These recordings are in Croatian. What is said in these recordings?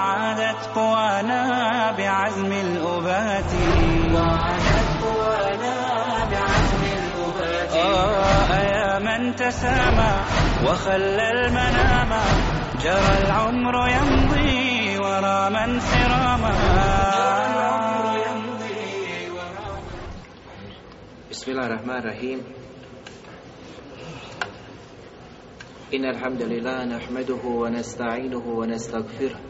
وعادت قوانا بعزم الأبات. وعادت قوانا بعزم الأبات. آه يا من تسامى وخلى المنام. جرى العمر يمضي ورا من سراما. بسم الله الرحمن الرحيم. إن الحمد لله نحمده ونستعينه ونستغفره.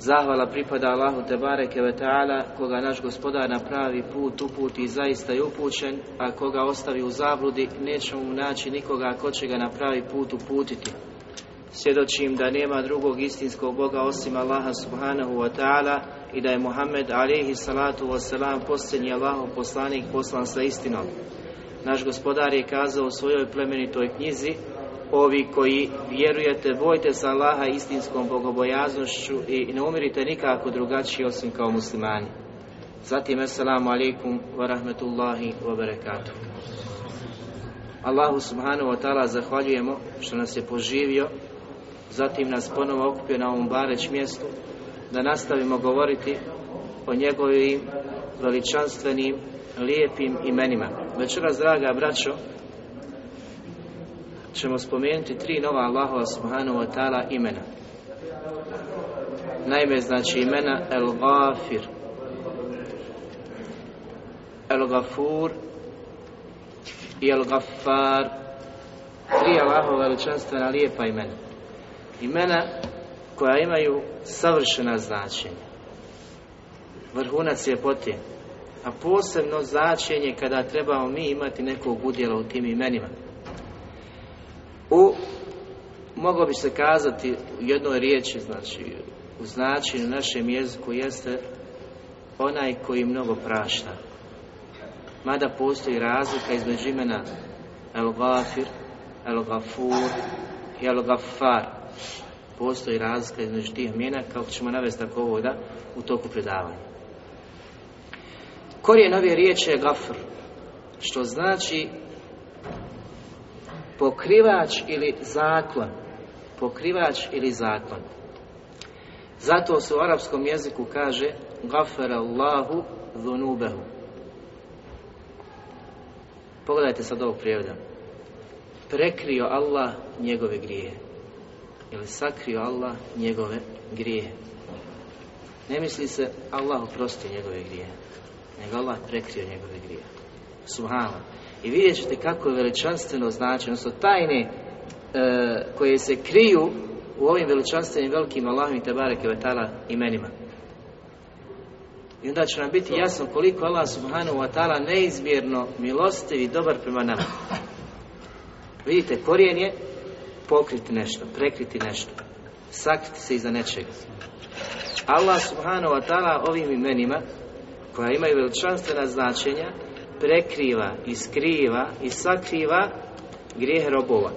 Zahvala pripada Allahu Tebareke ve Ta'ala, koga naš gospodar na pravi put uputi zaista je upućen, a koga ostavi u zabludi, nećemo mu naći nikoga ko će ga na pravi put uputiti. Svjedočim da nema drugog istinskog Boga osim Allaha Subhanahu wa Ta'ala i da je Muhammed alaihi salatu wasalam posljednji Allahov poslanik poslan sa istinom. Naš gospodar je kazao u svojoj plemenitoj knjizi Ovi koji vjerujete, bojte se Allaha istinskom bogobojaznošću i ne umirite nikako drugačije osim kao muslimani. Zatim, assalamu alaikum wa rahmetullahi wa barakatuh. Allahu subhanahu wa ta'ala zahvaljujemo što nas je poživio, zatim nas ponovo okupio na ovom bareć mjestu, da nastavimo govoriti o njegovim veličanstvenim, lijepim imenima. Večeras, draga braćo, ćemo spomenuti tri nova Allahova subhanahu wa ta'ala imena. Naime, znači imena El Ghafir, El Ghafur i El Ghaffar. Tri Allahova veličanstvena lijepa imena. Imena koja imaju savršena značenja. Vrhunac je potijen. A posebno značenje kada trebamo mi imati nekog udjela u tim imenima. U, moglo bi se kazati u jednoj riječi, znači u značenju našem jeziku jeste onaj koji mnogo prašta. Mada postoji razlika između imena El Gafir, El Gafur i El Gafar. Postoji razlika između tih imena, kako ćemo navesti tako ovo da u toku predavanja. Korijen ove riječi je Gafr, što znači pokrivač ili zaklon. Pokrivač ili zaklon. Zato se u arapskom jeziku kaže Gafara Allahu dhunubehu. Pogledajte sad ovog prijevoda. Prekrio Allah njegove grije. Ili sakrio Allah njegove grije. Ne misli se Allah oprosti njegove grije. Nego Allah prekrio njegove grije. Subhanallah. I vidjet ćete kako je veličanstveno znači, odnosno tajne e, koje se kriju u ovim veličanstvenim velikim Allahom te bareke vetala imenima. I onda će nam biti jasno koliko Allah subhanahu wa ta'ala neizmjerno milostiv i dobar prema nama. Vidite, korijen je pokriti nešto, prekriti nešto, sakriti se iza nečega. Allah subhanahu wa ta'ala ovim imenima koja imaju veličanstvena značenja prekriva i skriva i sakriva grijehe robova.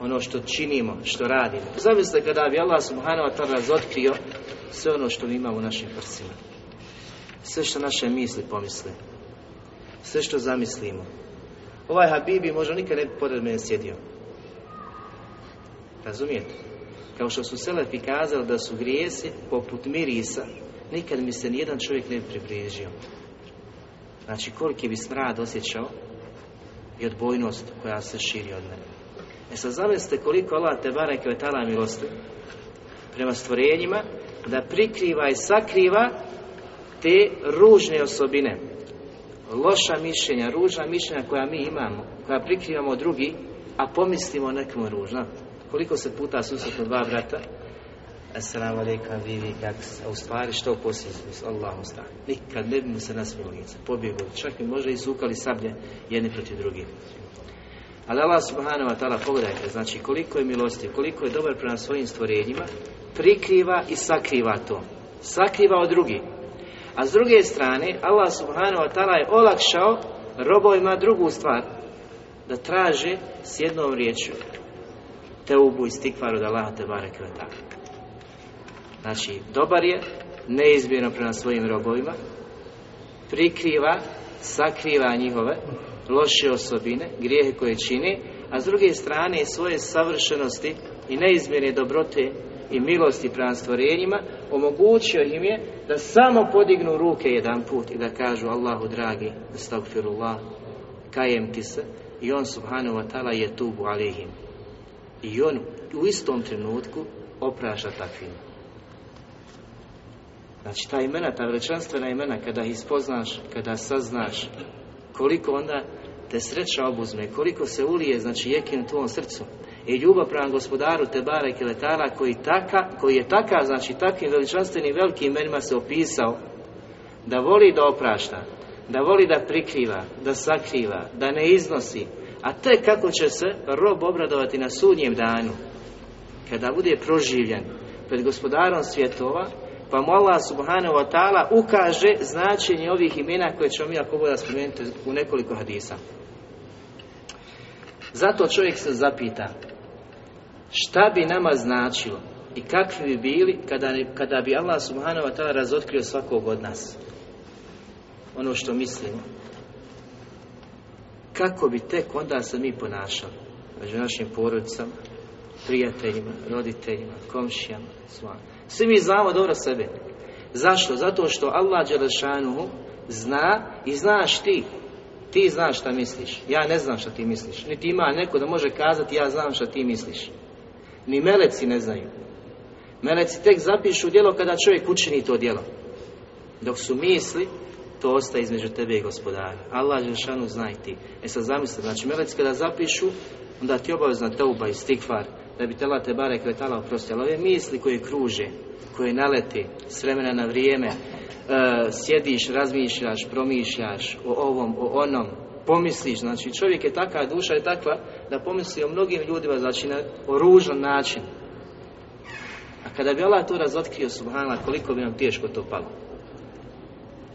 Ono što činimo, što radimo. Zamislite kada bi Allah subhanahu wa ta'ala razotkrio sve ono što mi imamo u našim prsima. Sve što naše misli pomisle. Sve što zamislimo. Ovaj Habibi možda nikad ne bi pored mene sjedio. Razumijete? Kao što su Selefi kazali da su grijesi poput mirisa, nikad mi se nijedan čovjek ne bi približio. Znači koliki bi smrad osjećao i odbojnost koja se širi od mene. E sad zamislite koliko Allah te bareke ve ta'ala milosti prema stvorenjima, da prikriva i sakriva te ružne osobine, loša mišljenja, ružna mišljenja koja mi imamo, koja prikrivamo drugi, a pomislimo nekom ružna. Koliko se puta susretno dva brata, Assalamu alaikum, vi, vi, kak a u stvari što poslije smisla, Allah osta. Nikad ne bi mu se nasmio lice, pobjegli, čak i možda izvukali sablje jedni protiv drugih. Ali Allah subhanahu wa ta'ala, pogledajte, znači koliko je milosti, koliko je dobar prema svojim stvorenjima, prikriva i sakriva to. Sakriva od drugih. A s druge strane, Allah subhanahu wa ta'ala je olakšao robovima drugu stvar, da traže s jednom riječju te ubu i stikvar od Allaha te barek Znači, dobar je, neizmjerno prema svojim robovima, prikriva, sakriva njihove loše osobine, grijehe koje čini, a s druge strane svoje savršenosti i neizmjerne dobrote i milosti prema stvorenjima, omogućio im je da samo podignu ruke jedan put i da kažu Allahu dragi, astagfirullah, kajem ti se, i on subhanahu wa ta'ala je tubu alihim. I on u istom trenutku opraša takvim. Znači ta imena, ta veličanstvena imena, kada ih spoznaš, kada saznaš, koliko onda te sreća obuzme, koliko se ulije, znači jekin u tvom srcu. I ljubav prema gospodaru Tebara i Keletara koji, taka, koji je takav, znači takvim veličanstvenim velikim imenima se opisao da voli da oprašta, da voli da prikriva, da sakriva, da ne iznosi, a te kako će se rob obradovati na sudnjem danu, kada bude proživljen pred gospodarom svjetova, pa mu Allah subhanahu wa ta'ala ukaže značenje ovih imena koje ćemo mi ako bude spomenuti u nekoliko hadisa. Zato čovjek se zapita šta bi nama značilo i kakvi bi bili kada, kada bi Allah subhanahu wa ta'ala razotkrio svakog od nas. Ono što mislimo. Kako bi tek onda se mi ponašali među našim porodicama, prijateljima, roditeljima, komšijama, svama. Svi mi znamo dobro sebe. Zašto? Zato što Allah Đelešanuhu zna i znaš ti. Ti znaš šta misliš. Ja ne znam šta ti misliš. Niti ima neko da može kazati ja znam šta ti misliš. Ni meleci ne znaju. Meleci tek zapišu djelo kada čovjek učini to djelo. Dok su misli, to ostaje između tebe i gospodara. Allah Đelšanu zna i ti. E sad zamisli, znači meleci kada zapišu, onda ti obavezna teuba i stikvar, da bi tela te bare kvetala oprostila. Ove misli koje kruže, koje nalete s vremena na vrijeme, e, sjediš, razmišljaš, promišljaš o ovom, o onom, pomisliš, znači čovjek je takva, duša je takva da pomisli o mnogim ljudima, znači na, o ružan način. A kada bi Allah to razotkrio, subhanallah, koliko bi nam teško to palo.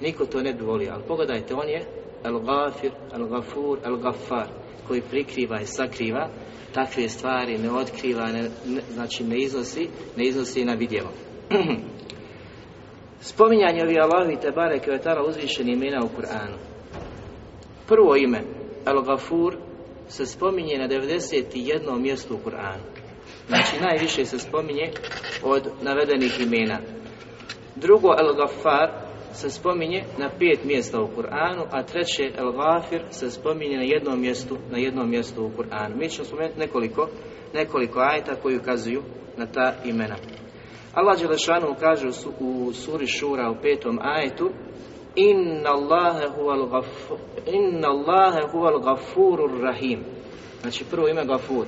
Niko to ne bi volio, ali pogledajte, on je El-Gafir, El-Gafur, El-Gafar, koji prikriva i sakriva takve stvari, ne otkriva, ne, znači ne iznosi, ne iznosi na vidjevo. Spominjanje ovih Allahovi te bareke vetara uzvišeni imena u Kur'anu. Prvo ime, Al-Gafur, se spominje na 91. mjestu u Kur'anu. Znači najviše se spominje od navedenih imena. Drugo, Al-Gafar, se spominje na pet mjesta u Kur'anu, a treće El Gafir se spominje na jednom mjestu, na jednom mjestu u Kur'anu. Mi ćemo spomenuti nekoliko, nekoliko ajta koji ukazuju na ta imena. Allah Đelešanu kaže u suri Šura u petom ajetu Inna Allahe huval, gafurur rahim. Znači prvo ime Gafur.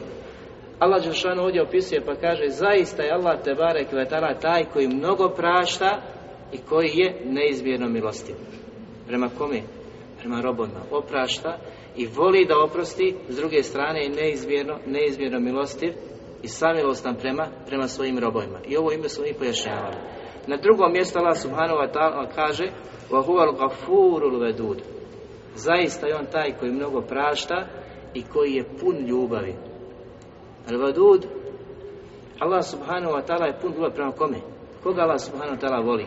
Allah Đelešanu ovdje opisuje pa kaže zaista je Allah Tebare Kvetala taj koji mnogo prašta i koji je neizmjerno milostiv. Prema kome? Prema robovima. Oprašta i voli da oprosti, s druge strane je neizmjerno, neizmjerno milostiv i samilostan prema, prema svojim robovima. I ovo ime smo i pojašnjavali. Na drugom mjestu Allah subhanahu wa ta'ala kaže وَهُوَ الْغَفُورُ vedud. Zaista je on taj koji mnogo prašta i koji je pun ljubavi. Al-Vadud Allah subhanahu wa ta'ala je pun ljubavi prema kome? Koga Allah subhanahu wa ta'ala voli?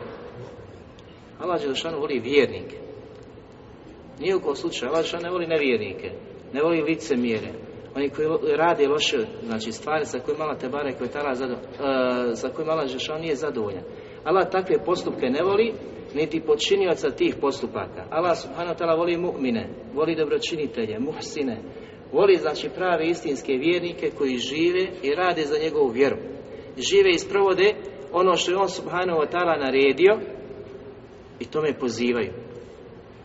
Allah Đelešanu voli vjernike. Nije u kom slučaju, Allah Đelešanu ne voli nevjernike, ne voli lice mjere. Oni koji rade loše, znači stvari sa kojima Allah Tebare koji tala zado, uh, sa kojima Allah Đelešanu nije zadovoljan. Allah takve postupke ne voli, niti počinioca tih postupaka. Allah subhanahu ta'ala voli mu'mine, voli dobročinitelje, muhsine, voli znači prave istinske vjernike koji žive i rade za njegovu vjeru. Žive i sprovode ono što je on subhanahu wa naredio i tome pozivaju.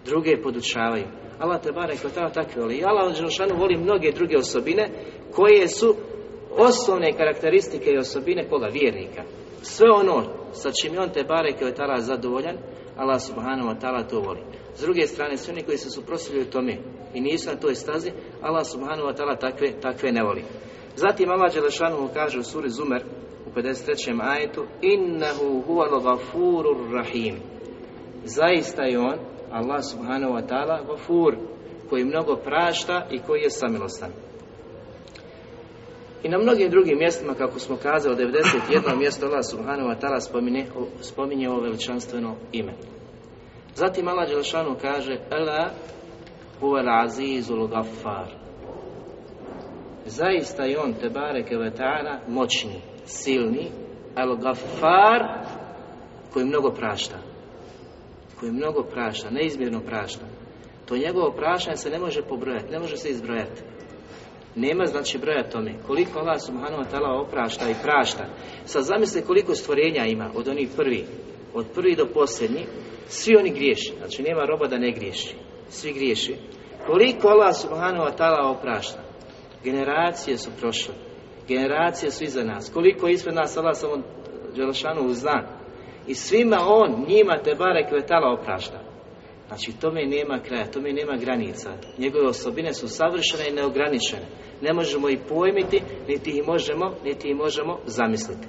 Druge podučavaju. Allah te barek wa takve voli. Allah voli mnoge druge osobine koje su osnovne karakteristike i osobine koga? Vjernika. Sve ono sa čim je on te barek wa ta'ala zadovoljan, Allah subhanahu wa ta'ala to voli. S druge strane, svi oni koji se suprotstavljaju tome i nisu na toj stazi, Allah subhanahu wa ta'ala takve, takve ne voli. Zatim Allah Đelešanu kaže u suri Zumer u 53. ajetu Innehu huwa gafurur rahim Zaista je on, Allah subhanahu wa ta'ala, gafur koji mnogo prašta i koji je samilostan. I na mnogim drugim mjestima, kako smo kazali, 91. mjesto Allah subhanahu wa ta'ala spominje, spominje ovo veličanstveno ime. Zatim Allah Đelešanu kaže Ela huvel azizul gaffar Zaista je on Tebare Kevetana moćni, silni al gaffar koji mnogo prašta koji mnogo prašta, neizmjerno prašta to njegovo praštanje se ne može pobrojati, ne može se izbrojati nema znači broja tome. Koliko Allah subhanahu wa ta'ala oprašta i prašta. Sad zamisli koliko stvorenja ima od onih prvi, od prvi do posljednji, svi oni griješi. Znači nema roba da ne griješi. Svi griješi. Koliko Allah subhanahu wa ta'ala oprašta. Generacije su prošle. Generacije su iza nas. Koliko je ispred nas Allah samo Đelšanu zna. I svima on, njima te bare kvetala oprašta. Znači tome nema kraja, tome nema granica. Njegove osobine su savršene i neograničene. Ne možemo ih pojmiti, niti ih možemo, niti ih možemo zamisliti.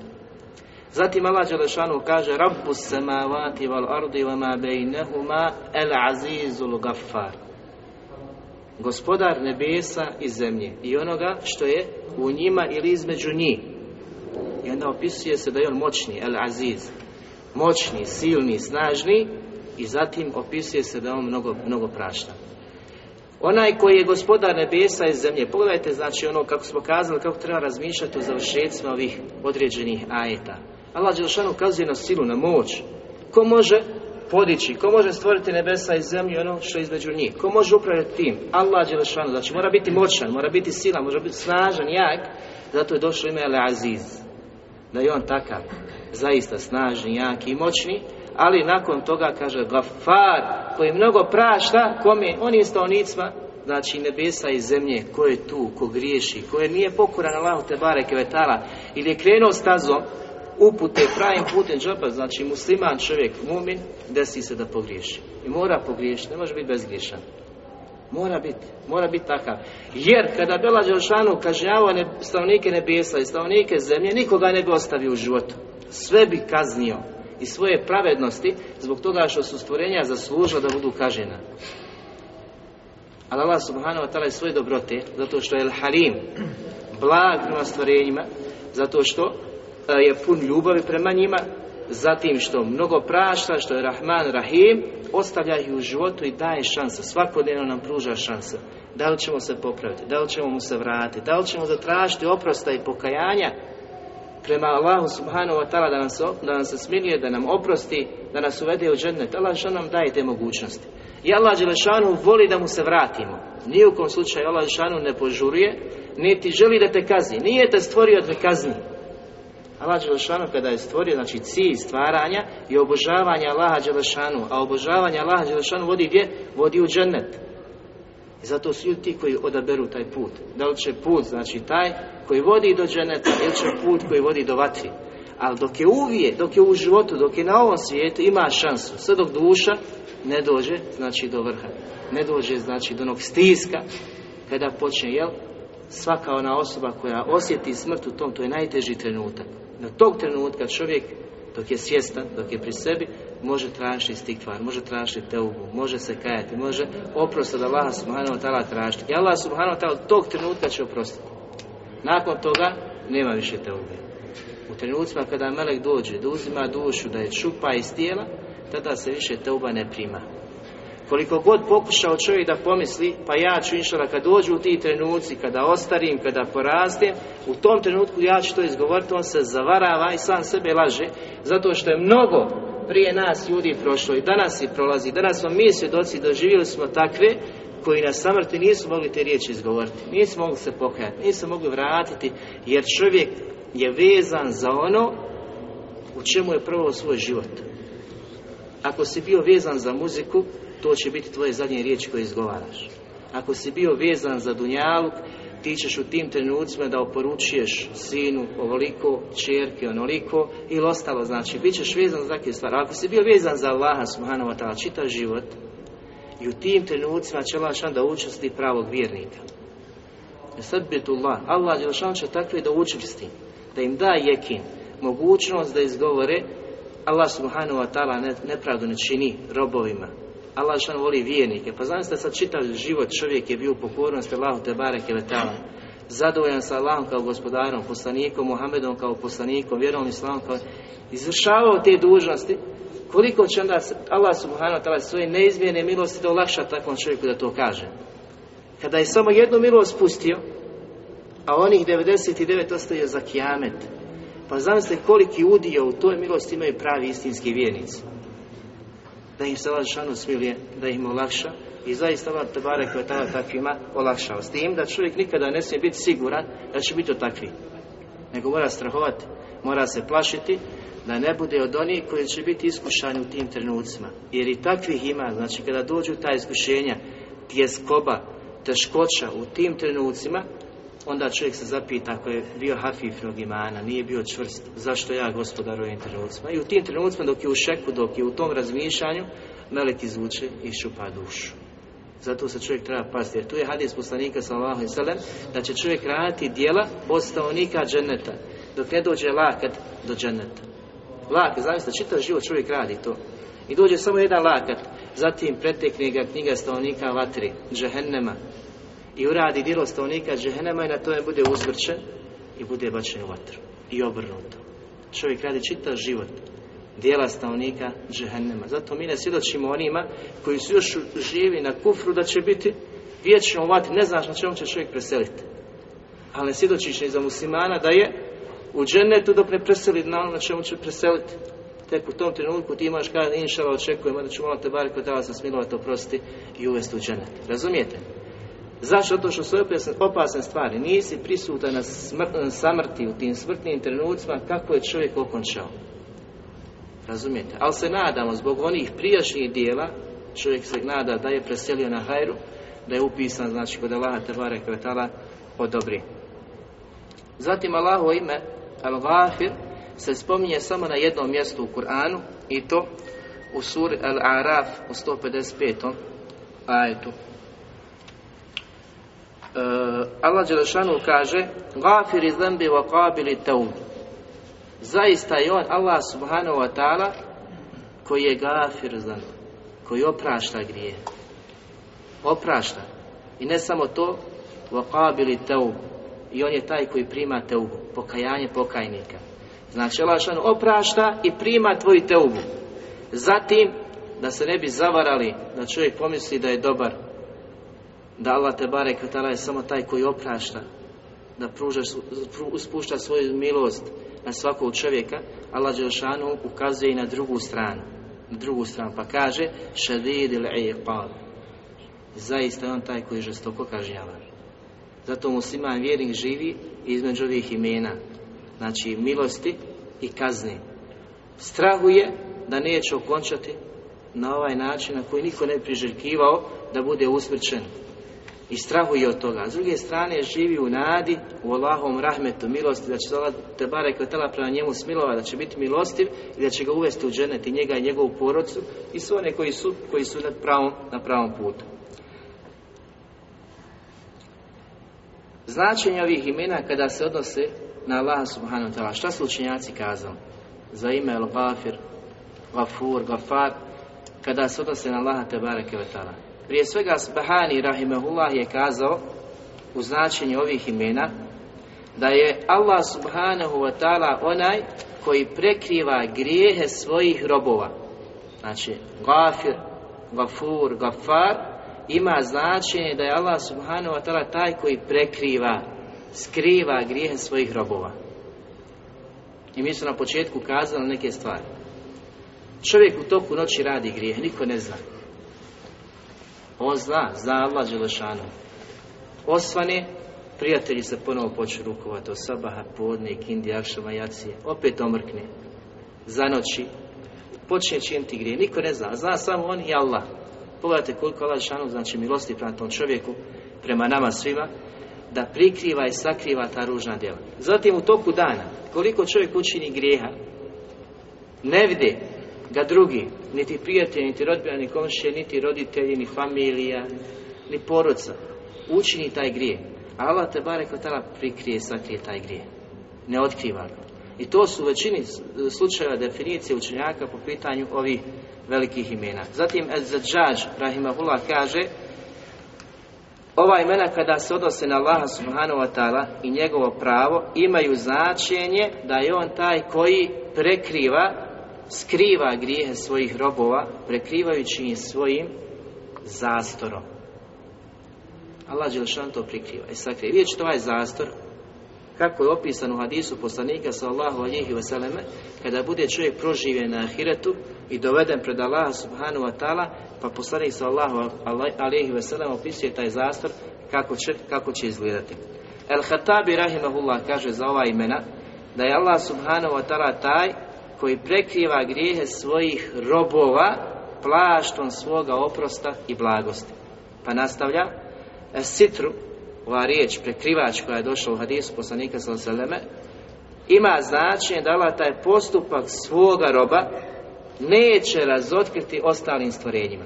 Zatim Allah Đelešanu kaže Rabbu samavati val ardi wa ma bejnehuma el azizul gaffar Gospodar nebesa i zemlje i onoga što je u njima ili između njih. I onda opisuje se da je on moćni, el aziz. Moćni, silni, snažni i zatim opisuje se da on mnogo, mnogo prašta. Onaj koji je gospodar nebesa i zemlje, pogledajte znači ono kako smo kazali, kako treba razmišljati o završecima ovih određenih ajeta. Allah Đelšanu ukazuje na silu, na moć. Ko može podići, ko može stvoriti nebesa i zemlju ono što je između njih? Ko može upravljati tim? Allah Đelšanu, znači mora biti moćan, mora biti sila, mora biti snažan, jak, zato je došlo ime Ale Aziz. Da je on takav, zaista snažni, jak i moćni, ali nakon toga kaže Gafar, koji mnogo prašta, kome, onim stanovnicima, znači nebesa i zemlje, ko je tu, ko griješi, ko je nije pokoran Allahu te bareke vetala, ili je krenuo stazom, upute pravim putem džaba, znači musliman čovjek, mumin, desi se da pogriješi. I mora pogriješiti, ne može biti bezgriješan. Mora biti, mora biti takav. Jer kada Bela Đelšanu kažnjavao ne, stavnike nebesa i stavnike zemlje, nikoga ne bi ostavio u životu. Sve bi kaznio i svoje pravednosti zbog toga što su stvorenja zaslužila da budu kažena. Ali Allah subhanahu wa ta'ala je svoje dobrote, zato što je el-halim, blag prema stvorenjima, zato što je pun ljubavi prema njima, zatim što mnogo prašta, što je Rahman Rahim, ostavlja ih u životu i daje šanse. Svakodnevno nam pruža šanse. Da li ćemo se popraviti, da li ćemo mu se vratiti, da li ćemo zatražiti oprosta i pokajanja prema Allahu subhanahu wa ta'ala da, nam da nam se smilije, da nam oprosti, da nas uvede u džennet. Allah što nam daje te mogućnosti. I Allah Đelešanu voli da mu se vratimo. Nije u kom slučaju Allah Đelešanu ne požuruje, niti želi da te kazni. Nije te stvorio da te kazni. Allah Đelešanu kada je stvorio, znači cilj stvaranja i obožavanja Allaha Đelešanu, a obožavanje Allaha Đelešanu vodi gdje? Vodi u džennet. I zato su ljudi ti koji odaberu taj put. Da li će put, znači taj koji vodi do dženeta ili će put koji vodi do vatri. Ali dok je uvije, dok je u životu, dok je na ovom svijetu, ima šansu. Sve dok duša ne dođe, znači do vrha. Ne dođe, znači do onog stiska, kada počne, jel? Svaka ona osoba koja osjeti smrt u tom, to je najteži trenutak. Na tog trenutka čovjek, dok je svjestan, dok je pri sebi, može tražiti stikvar, može tražiti teubu, može se kajati, može oprost od Allaha subhanahu wa ta'ala tražiti. I Allah subhanahu wa ta'ala tog trenutka će oprostiti. Nakon toga nema više teube. U trenucima kada melek dođe, da uzima dušu, da je čupa iz tijela, tada se više teuba ne prima. Koliko god pokušao čovjek da pomisli, pa ja ću inšala kad dođu u ti trenuci, kada ostarim, kada porastem, u tom trenutku ja ću to izgovoriti, on se zavarava i sam sebe laže, zato što je mnogo prije nas ljudi prošlo i danas i prolazi. Danas smo mi svjedoci, doživjeli smo takve koji na samrti nisu mogli te riječi izgovoriti, nisu mogli se pokajati, nisu mogli vratiti, jer čovjek je vezan za ono u čemu je prvo svoj život. Ako si bio vezan za muziku, to će biti tvoje zadnje riječi koje izgovaraš. Ako si bio vezan za dunjaluk, ti ćeš u tim trenucima da oporučuješ sinu ovoliko, čerke onoliko ili ostalo, znači, bit ćeš vezan za takve stvari. Ako si bio vezan za Allaha subhanahu wa ta'ala čitav život, i u tim trenucima će Allah da učesti pravog vjernika. Sad Allah, Allah će takve da učvrsti, da im da jekin, mogućnost da izgovore Allah subhanahu wa ta'ala nepravdu ne čini robovima, Allah što voli vjernike. Pa znam sad čitav život čovjek je bio u pokornosti Allahu te bareke vetala. Zadovoljan sa Allahom kao gospodarom, poslanikom, Muhammedom kao poslanikom, vjerom islamom kao izvršavao te dužnosti, koliko će onda Allah subhanahu wa ta'ala svoje neizmjene milosti da olakša takvom čovjeku da to kaže. Kada je samo jednu milost spustio, a onih 99 ostaje za kijamet, pa zamislite koliki udio u toj milosti imaju pravi istinski vjernici da im se Allah smilije, da im olakša i zaista Allah Tebare koja tada takvima olakšao. S tim da čovjek nikada ne smije biti siguran da će biti takvi. Nego mora strahovati, mora se plašiti da ne bude od onih koji će biti iskušani u tim trenucima. Jer i takvih ima, znači kada dođu ta iskušenja, tjeskoba, teškoća u tim trenucima, onda čovjek se zapita ako je bio hafifnog imana, nije bio čvrst, zašto ja gospodar ovim trenucima? I u tim trenucima dok je u šeku, dok je u tom razmišljanju, melek izvuče i šupa dušu. Zato se čovjek treba pasti, jer tu je hadis poslanika sallallahu alejhi da će čovjek raditi djela od stanovnika dženeta, dok ne dođe lakat do dženeta. Lakat, zavisno, čitav život čovjek radi to. I dođe samo jedan lakat, zatim pretekne ga knjiga stanovnika vatri, džehennema, i uradi djelo stanovnika džehennema i na tome bude uzvrčen i bude bačen u vatru. I obrnuto. Čovjek radi čitav život dijela stanovnika džehennema. Zato mi ne svjedočimo onima koji su još živi na kufru da će biti vječno u vatri. Ne znaš na čemu će čovjek preseliti. Ali ne svjedočiš ni za muslimana da je u džennetu dok ne preseli na ono na čemu će preseliti. Tek u tom trenutku ti imaš kada inšala očekujemo da ću malo te bar kod sam smilovati oprostiti i uvesti u džennet. Razumijete? Zašto? To što su opasne stvari. Nisi prisutan na samrti u tim smrtnim trenucima kako je čovjek okončao. Razumijete? Ali se nadamo zbog onih prijašnjih dijela, čovjek se nada da je preselio na hajru, da je upisan, znači kod Allaha Tebare Kvetala odobri. Zatim Allaho ime Al-Ghafir se spominje samo na jednom mjestu u Kur'anu i to u suri Al-Araf u 155. ajetu. E, Allah Đelešanu kaže Gafiri zembi wa qabili taum Zaista je on Allah subhanahu wa ta'ala koji je gafir zembi koji oprašta grije. Oprašta. I ne samo to wa qabili taum i on je taj koji prima teubu pokajanje pokajnika. Znači Allah Đelešanu oprašta i prima tvoju teubu zatim da se ne bi zavarali da čovjek pomisli da je dobar da Allah te barek je samo taj koji oprašta, da pruža, spušta svoju milost na svakog čovjeka, Allah Đelšanu ukazuje i na drugu stranu. Na drugu stranu, pa kaže šadid ili Zaista je on taj koji žestoko kažnjava. Zato musliman vjernik živi između ovih imena. Znači milosti i kazni. Strahuje da neće okončati na ovaj način na koji niko ne priželjkivao da bude usmrćen i strahuje od toga. S druge strane živi u nadi, u Allahom rahmetu, milosti, da će Allah te bare tela prema njemu smilova, da će biti milostiv i da će ga uvesti u dženet i njega i njegovu porodcu i sve one koji su, koji su na pravom, na pravom putu. Značenje ovih imena kada se odnose na Allaha subhanahu ta'ala. Šta su učenjaci kazali? Za ime El-Gafir, Gafur, Gafar, kada se odnose na Allaha te bareke prije svega Sbahani Rahimahullah je kazao u značenju ovih imena da je Allah subhanahu wa ta'ala onaj koji prekriva grijehe svojih robova. Znači, gafir, gafur, gafar ima značenje da je Allah subhanahu wa ta'ala taj koji prekriva, skriva grijehe svojih robova. I mi su na početku kazali neke stvari. Čovjek u toku noći radi grijeh, niko ne zna. On zna, zna Allah Đelešanu. Osvane, prijatelji se ponovo počnu rukovati od sabaha, podne, kindi, akšama, jacije. Opet omrkne. zanoći, počne činiti grije. Niko ne zna, zna samo on i Allah. Pogledajte koliko Allah šanu znači milosti prema tom čovjeku, prema nama svima, da prikriva i sakriva ta ružna djela. Zatim u toku dana, koliko čovjek učini grijeha, ne vide ga drugi, niti prijatelji, niti rodbina, ni komšije, niti roditelji, ni familija, ni poroca, učini taj grije. Allah te bare tala prikrije sakrije taj grije. Ne otkriva ga. I to su u većini slučajeva definicije učenjaka po pitanju ovih velikih imena. Zatim Ezzadžađ, Rahimahullah, kaže ova imena kada se odnose na Allaha subhanahu wa ta'ala i njegovo pravo imaju značenje da je on taj koji prekriva, skriva grijehe svojih robova, prekrivajući ih svojim zastorom. Allah Đelšan to prikriva i sakrije. Vidjet ćete ovaj zastor, kako je opisan u hadisu poslanika sallahu alihi vseleme, kada bude čovjek proživljen na ahiretu i doveden pred Allaha subhanahu wa ta'ala, pa poslanik sallahu alihi vseleme opisuje taj zastor kako će, kako će izgledati. El Hatabi rahimahullah kaže za ova imena da je Allah subhanahu wa ta'ala taj koji prekriva grijehe svojih robova plaštom svoga oprosta i blagosti. Pa nastavlja, sitru, ova riječ prekrivač koja je došla u hadisu poslanika sallallahu ima značenje da Allah taj postupak svoga roba neće razotkriti ostalim stvorenjima.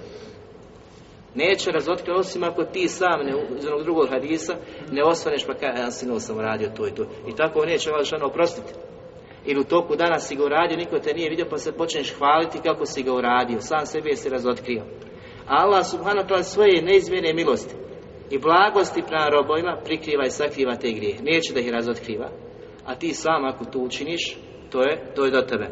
Neće razotkriti osim ako ti sam ne, iz onog drugog hadisa ne osvaneš pa kaže ja sam radio to i to. I tako neće Allah oprostiti. Ili u toku dana si ga uradio, niko te nije vidio pa se počneš hvaliti kako si ga uradio. Sam sebi je si razotkrio. Allah subhanahu ta'ala svoje neizmjene milosti i blagosti prema robovima prikriva i sakriva te grije. Neće da ih razotkriva. A ti sam ako to učiniš, to je, to je do tebe.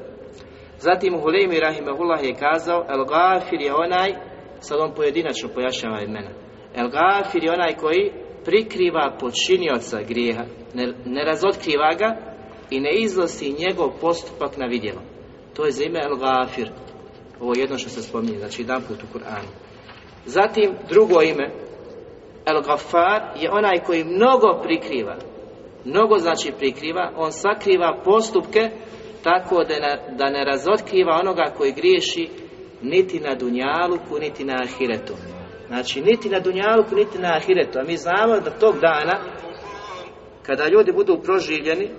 Zatim Hulemi Rahimahullah je kazao El Gafir je onaj, sad on pojedinačno pojašnjava imena. El Gafir je onaj koji prikriva počinioca grijeha, ne, ne razotkriva ga i ne iznosi njegov postupak na vidjelo. To je za ime El Gafir. Ovo je jedno što se spominje, znači jedan put u Kur'anu. Zatim drugo ime, El Gafar je onaj koji mnogo prikriva. Mnogo znači prikriva, on sakriva postupke tako da ne, da ne razotkriva onoga koji griješi niti na Dunjaluku, niti na Ahiretu. Znači, niti na Dunjaluku, niti na Ahiretu. A mi znamo da tog dana, kada ljudi budu proživljeni,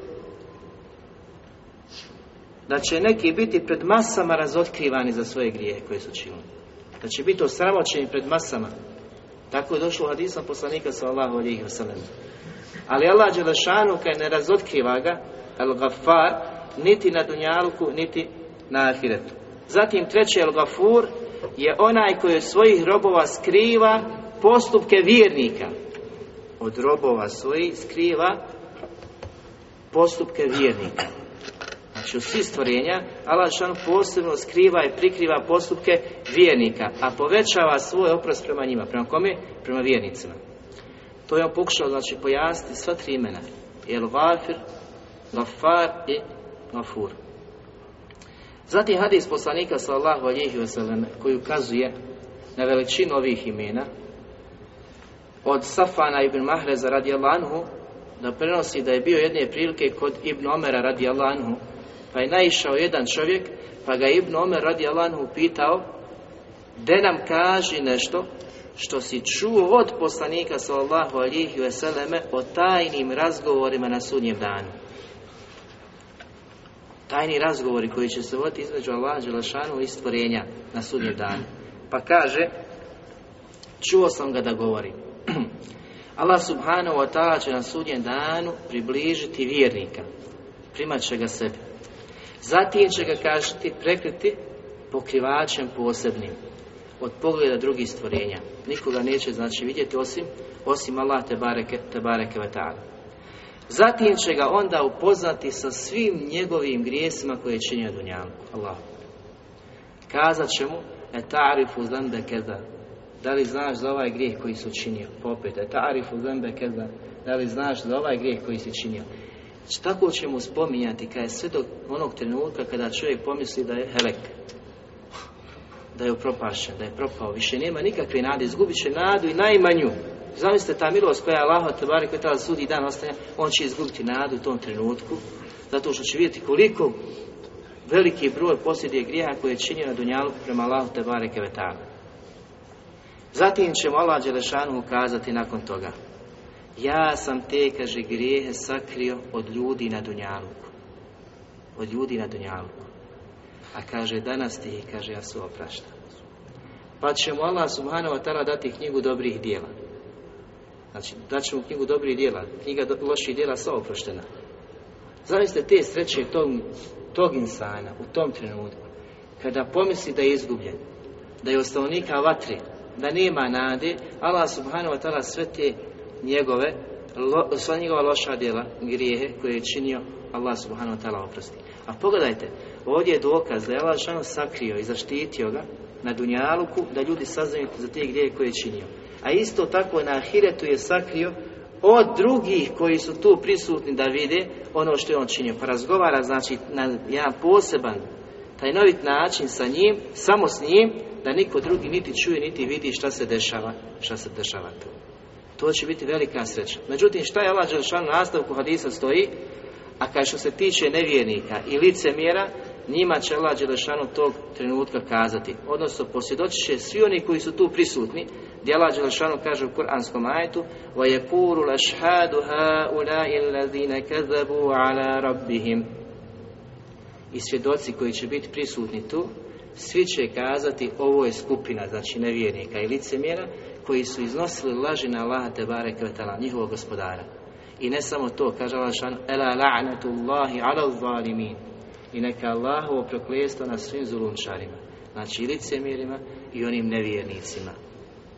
da će neki biti pred masama razotkrivani za svoje grije koje su činili. Da će biti osramoćeni pred masama. Tako je došlo u hadisom poslanika sallahu alihi wasallam. Ali Allah Đelešanu kaj ne razotkriva ga, al gafar, niti na Dunjaluku, niti na Ahiretu. Zatim treći El Gafur je onaj koji svojih robova skriva postupke vjernika. Od robova svojih skriva postupke vjernika. Znači od svih stvorenja Allah šan posebno skriva i prikriva postupke vjernika, a povećava svoj oprost prema njima. Prema kome? Prema vjernicima. To je on pokušao znači pojasniti sva tri imena. El Gafir, Gafar i Gafur. Zatim hadis poslanika sallallahu alihi wasallam koji ukazuje na veličinu ovih imena od Safana ibn Mahreza radijallahu anhu da prenosi da je bio jedne prilike kod Ibn Omera anhu pa je naišao jedan čovjek pa ga Ibn Omer radijallahu anhu pitao de nam kaži nešto što si čuo od poslanika sallallahu alihi wasallam o tajnim razgovorima na sudnjem danu tajni razgovori koji će se voditi između Allaha Đelešanu i stvorenja na sudnjem danu. Pa kaže, čuo sam ga da govori. Allah subhanahu wa ta'ala će na sudnjem danu približiti vjernika. Primat će ga sebi. Zatim će ga kažiti, prekriti pokrivačem posebnim od pogleda drugih stvorenja. Nikoga neće znači vidjeti osim osim Allah te bareke, te bareke. Zatim će ga onda upoznati sa svim njegovim grijesima koje je činio Dunjalu. Allah. Kazat će mu, e ta'rifu zembe keda. Da li znaš za ovaj grijeh koji si učinio? Popet, e ta'rifu zembe keda. Da li znaš za ovaj grijeh koji si činio? Tako će mu spominjati kada je sve do onog trenutka kada čovjek pomisli da je helek. Da je upropašen, da je propao. Više nema nikakve nade, izgubit će nadu i najmanju. Zamislite ta milost koja je Allah te barek koja sudi dan ostanja, on će izgubiti nadu u tom trenutku, zato što će vidjeti koliko veliki broj posjedije grijeha koje je činio na Dunjalu prema Allahu te Zatim ćemo Allah Đelešanu ukazati nakon toga. Ja sam te, kaže, grijehe sakrio od ljudi na Dunjaluku. Od ljudi na Dunjaluku. A kaže, danas ti, kaže, ja su oprašta. Pa ćemo Allah subhanahu wa dati knjigu dobrih dijela. Znači, daćemo knjigu dobrih dijela. Knjiga do, loših dijela sva oproštena. Zamislite te sreće tog, tog insana u tom trenutku. Kada pomisli da je izgubljen. Da je ostavnika vatri da nema nade, Allah subhanahu wa ta'ala sve te njegove, lo, sva njegova loša djela, grijehe koje je činio, Allah subhanahu wa ta'ala oprosti. A pogledajte, ovdje je dokaz da je Allah šano sakrio i zaštitio ga na Dunjaluku, da ljudi saznaju za te grijehe koje je činio. A isto tako na Ahiretu je sakrio od drugih koji su tu prisutni da vide ono što je on činio. Pa razgovara znači na jedan poseban taj novit način sa njim, samo s njim, da niko drugi niti čuje, niti vidi šta se dešava, šta se dešava tu. To će biti velika sreća. Međutim, šta je Allah Đelšanu na nastavku hadisa stoji, a kao što se tiče nevjernika i licemjera, njima će Allah Đelešanu tog trenutka kazati. Odnosno, posvjedoći će svi oni koji su tu prisutni, gdje Allah Đelešanu kaže u Kur'anskom ajetu وَيَكُورُ لَشْهَادُ هَا الَّذِينَ كَذَبُوا عَلَى رَبِّهِمْ I svjedoci koji će biti prisutni tu, svi će kazati ovo je skupina, znači nevjernika i licemjera, koji su iznosili laži na Allaha te njihovog gospodara. I ne samo to, kaže Allah šan, ela la'natullahi ala zalimin. I neka Allahovo proklestvo na svim zulunčarima. Znači i licemjerima i onim nevjernicima.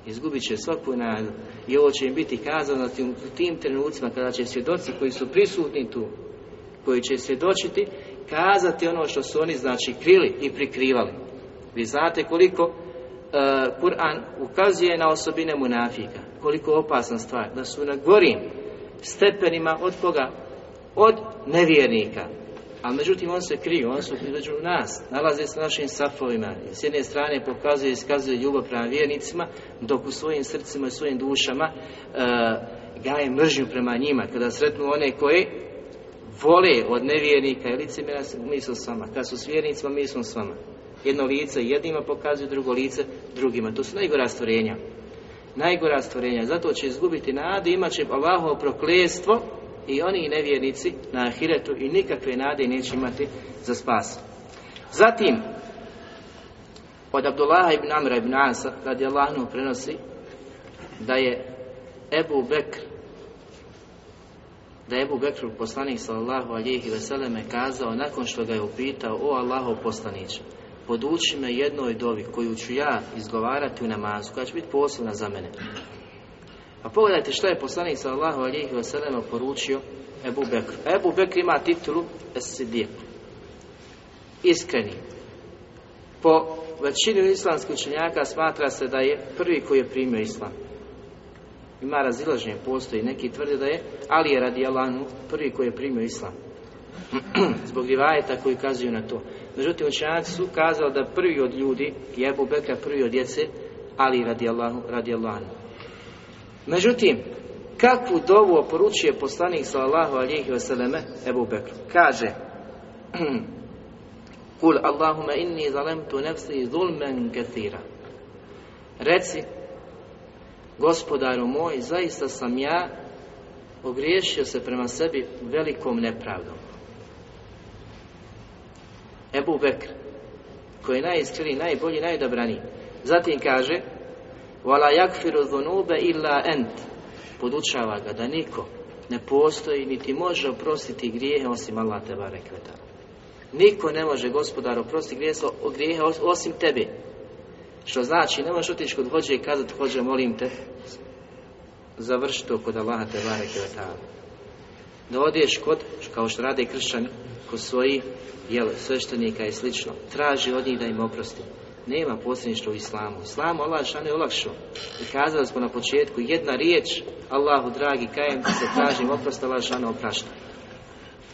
Izgubit će svaku nadu. I ovo će im biti kazano u tim trenucima kada će svjedoci koji su prisutni tu, koji će svjedočiti, kazati ono što su oni znači krili i prikrivali. Vi znate koliko Kur'an ukazuje na osobine munafika, koliko opasna stvar, da su na gorim stepenima od koga? Od nevjernika. Ali međutim on se kriju, on su među nas, nalaze se našim safovima. S jedne strane pokazuje i iskazuje ljubav prema vjernicima, dok u svojim srcima i svojim dušama uh, gaje mržnju prema njima. Kada sretnu one koji vole od nevjernika i licemjera, mi smo s vama. Kad su s vjernicima, mi smo s vama. Jedno lice jednima pokazuje, drugo lice drugima. To su najgora stvorenja. Najgora stvorenja. Zato će izgubiti nadu, imat će Allahovo proklestvo i oni nevjernici na ahiretu i nikakve nade neće imati za spas. Zatim, od Abdullaha ibn Amra ibn Asa, radi Allahnu prenosi, da je Ebu Bekr, da je Ebu Bekr, poslanik sallallahu alihi veseleme, kazao, nakon što ga je upitao, o Allahov poslaniće, poduči me jednoj dovi koju ću ja izgovarati u namazu, koja će biti posebna za mene. A pogledajte što je poslanik sallallahu alihi wasallam poručio Ebu Bekru. Ebu Bekr ima titulu es Iskreni. Po većini islamskih učenjaka smatra se da je prvi koji je primio islam. Ima razilaženje, postoji. Neki tvrde da je Ali je radi Alanu prvi koji je primio islam. Zbog rivajeta koji kazuju na to. Međutim, učenjaci su kazali da prvi od ljudi, je Ebu Bekra prvi od djece, Ali radi Allahu, radi Allahu. Međutim, kakvu dovu oporučuje poslanik sallallahu alihi vseleme Ebu Bekru? Kaže, Kul Allahuma inni zalemtu nefsi zulmen kathira. Reci, gospodaru moj, zaista sam ja ogriješio se prema sebi velikom nepravdom. Ebu Bekr, koji je najiskreniji, najbolji, najdobraniji. Zatim kaže, Vala yakfiru dhunube illa ent. Podučava ga da niko ne postoji niti može oprostiti grijehe osim Allah te barekveta. Niko ne može gospodar oprostiti grijehe osim tebe. Što znači, ne možeš otići kod hođe i kazati hođe molim te završi to kod Allaha te barekveta. Da odeš kod, kao što rade kršćani, kod svojih sveštenika i slično, traži od njih da im oprosti. Nema posljedništva u islamu. Islamu Allah šan je olakšao. I kazali smo na početku, jedna riječ, Allahu dragi, kajem se tražim oprost, Allah oprašta.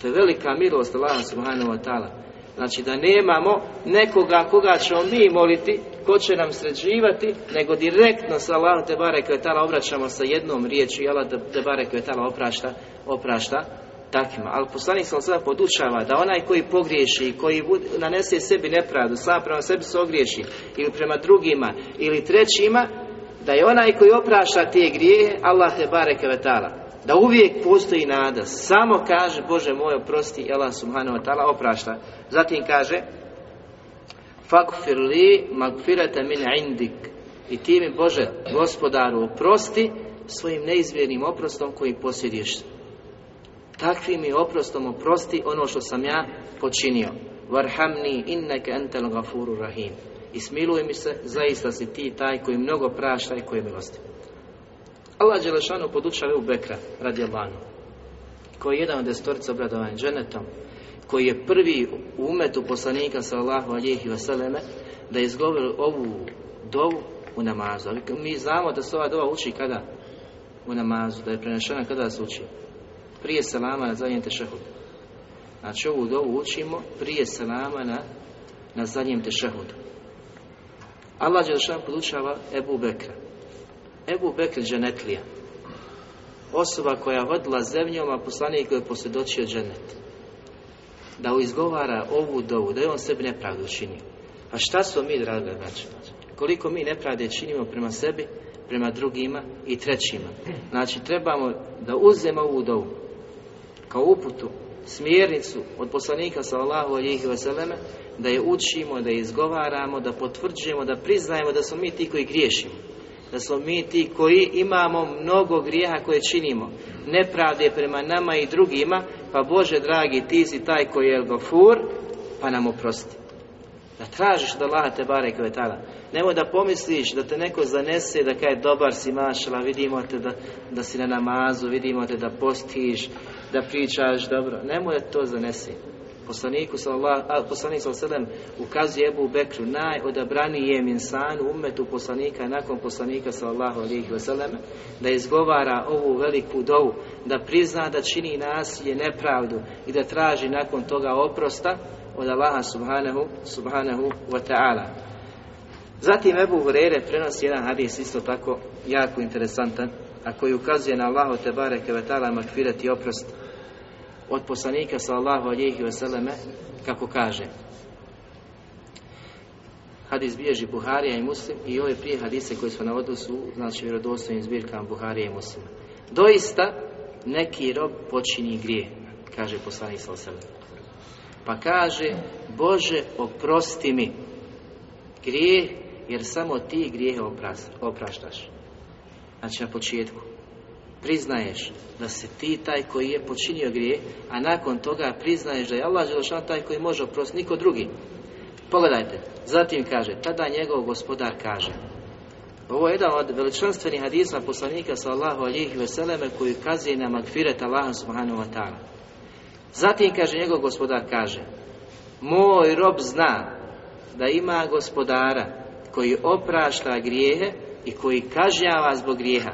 To je velika milost Allah subhanahu wa ta'ala. Znači da nemamo nekoga koga ćemo mi moliti, ko će nam sređivati, nego direktno sa Allahom te barek obraćamo sa jednom riječi, Allah te barek oprašta, oprašta takvima. Ali poslanik sam sada podučava da onaj koji pogriješi, koji nanese sebi nepravdu, sam prema sebi se ogriješi, ili prema drugima, ili trećima, da je onaj koji oprašta te grije, Allah te bareke vetala. Da uvijek postoji nada. Samo kaže, Bože moj, oprosti, Allah subhanahu wa ta'ala oprašta. Zatim kaže, Fakfir li magfirata min indik. I ti mi, Bože, gospodaru, oprosti svojim neizmjernim oprostom koji posjediš. Takvim mi oprostom oprosti ono što sam ja počinio. Varhamni inneke entel gafuru rahim. I smiluj mi se, zaista si ti taj koji mnogo prašta i koji je milosti. Allah Đelešanu podučava u Bekra, radi Allahanu, koji je jedan od destorica obradovan dženetom, koji je prvi u umetu poslanika sallahu alihi vseleme, da je izgovorio ovu dovu u namazu. Mi znamo da se ova dova uči kada? U namazu, da je prenešena kada se uči? Prije selama na zadnjem tešehudu. Znači ovu dovu učimo prije selama na, na zadnjem tešehudu. Allah Đelešan podučava Ebu Bekra. Ebu Bekr dženetlija. Osoba koja vodila zemljom, a poslanik je posvjedočio dženet. Da izgovara ovu dovu, da je on sebi nepravdu činio. A šta smo mi, draga braća? Koliko mi nepravde činimo prema sebi, prema drugima i trećima. Znači, trebamo da uzmemo ovu dovu kao uputu, smjernicu od poslanika sallallahu alihi vseleme, da je učimo, da je izgovaramo, da potvrđujemo, da priznajemo da smo mi ti koji griješimo. Da smo mi ti koji imamo mnogo grijeha koje činimo. Nepravde prema nama i drugima, pa Bože dragi, ti si taj koji je gafur, pa nam oprosti. Da tražiš da Allah te bare kvetala. Nemoj da pomisliš da te neko zanese da kaj dobar si mašala, vidimo te da, da si na namazu, vidimo te da postiš, da pričaš dobro. Nemoj da to zanesi. Poslaniku sallallahu poslanik sallallahu ukazuje Ebu Bekru najodabranije insanu umetu poslanika nakon poslanika sallallahu alejhi ve sellem da izgovara ovu veliku dovu da prizna da čini nasilje nepravdu i da traži nakon toga oprosta od Allaha subhanahu subhanahu wa ta'ala. Zatim Ebu Hurere prenosi jedan hadis isto tako jako interesantan, a koji ukazuje na Allahu te bareke ve ta'ala makfirat i oprost od poslanika sallallahu alihi vseleme kako kaže. Hadis bilježi Buharija i Muslim i ove prije hadise koje smo navodili su znači vjerodostojnim zbirkama Buharija i Muslima. Doista neki rob počini grije kaže poslanik sallallahu pa kaže Bože oprosti mi grije jer samo ti grijehe opraštaš. Znači na početku priznaješ da se ti taj koji je počinio grije, a nakon toga priznaješ da je Allah Đelešan taj koji može oprostiti, niko drugi. Pogledajte, zatim kaže, tada njegov gospodar kaže, ovo je jedan od veličanstvenih hadisa poslanika sallahu alihi veseleme koji kazuje na magfiret Allaha subhanahu wa ta'ala. Zatim kaže njegov gospodar kaže, moj rob zna da ima gospodara koji oprašta grijehe i koji kažnjava zbog grijeha.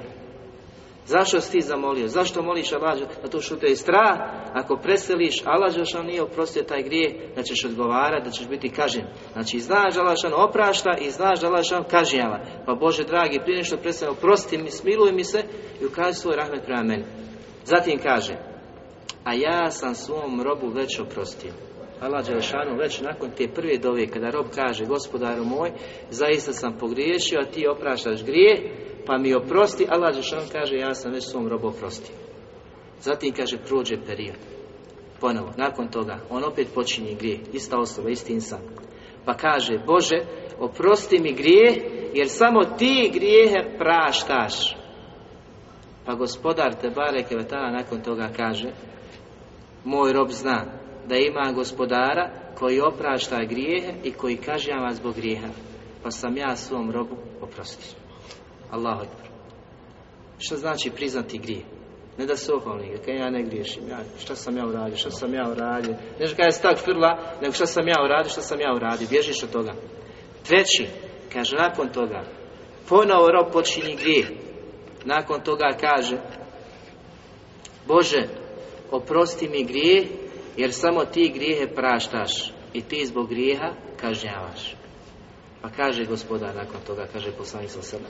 Zašto si ti zamolio? Zašto moliš Allah? Zato što te je strah. Ako preseliš, Allah Žešan nije oprostio taj grijeh, da ćeš odgovarati, da ćeš biti kažen. Znači, znaš da Allah oprašta i znaš da Allah kažnjava. Pa Bože dragi, prije nešto preseli, oprosti mi, smiluj mi se i ukaži svoj rahmet prema meni. Zatim kaže, a ja sam svom robu već oprostio. Allah Đelešanu već nakon te prve dove kada rob kaže gospodaru moj zaista sam pogriješio a ti opraštaš grijeh pa mi oprosti, Allah Žešan kaže ja sam već svom robu oprostio. Zatim kaže prođe period. Ponovo, nakon toga, on opet počinje grije, ista osoba, isti insan. Pa kaže, Bože, oprosti mi grije, jer samo ti grijehe praštaš. Pa gospodar te bareke vetala nakon toga kaže, moj rob zna da ima gospodara koji oprašta grijehe i koji kažnjava zbog grijeha. Pa sam ja svom robu oprostio. Allahu. Što znači priznati grije? Ne da se ohvalni, kaj ja ne griješim, ja, šta sam ja uradio, šta sam ja uradio. Ne je stak firla, nego šta sam ja uradio, šta sam ja uradio, bježiš od toga. Treći, kaže nakon toga, ponovo rob počini grije. Nakon toga kaže, Bože, oprosti mi grije, jer samo ti grijehe praštaš i ti zbog grijeha kažnjavaš. Pa kaže gospodar nakon toga, kaže poslanik sa sebe.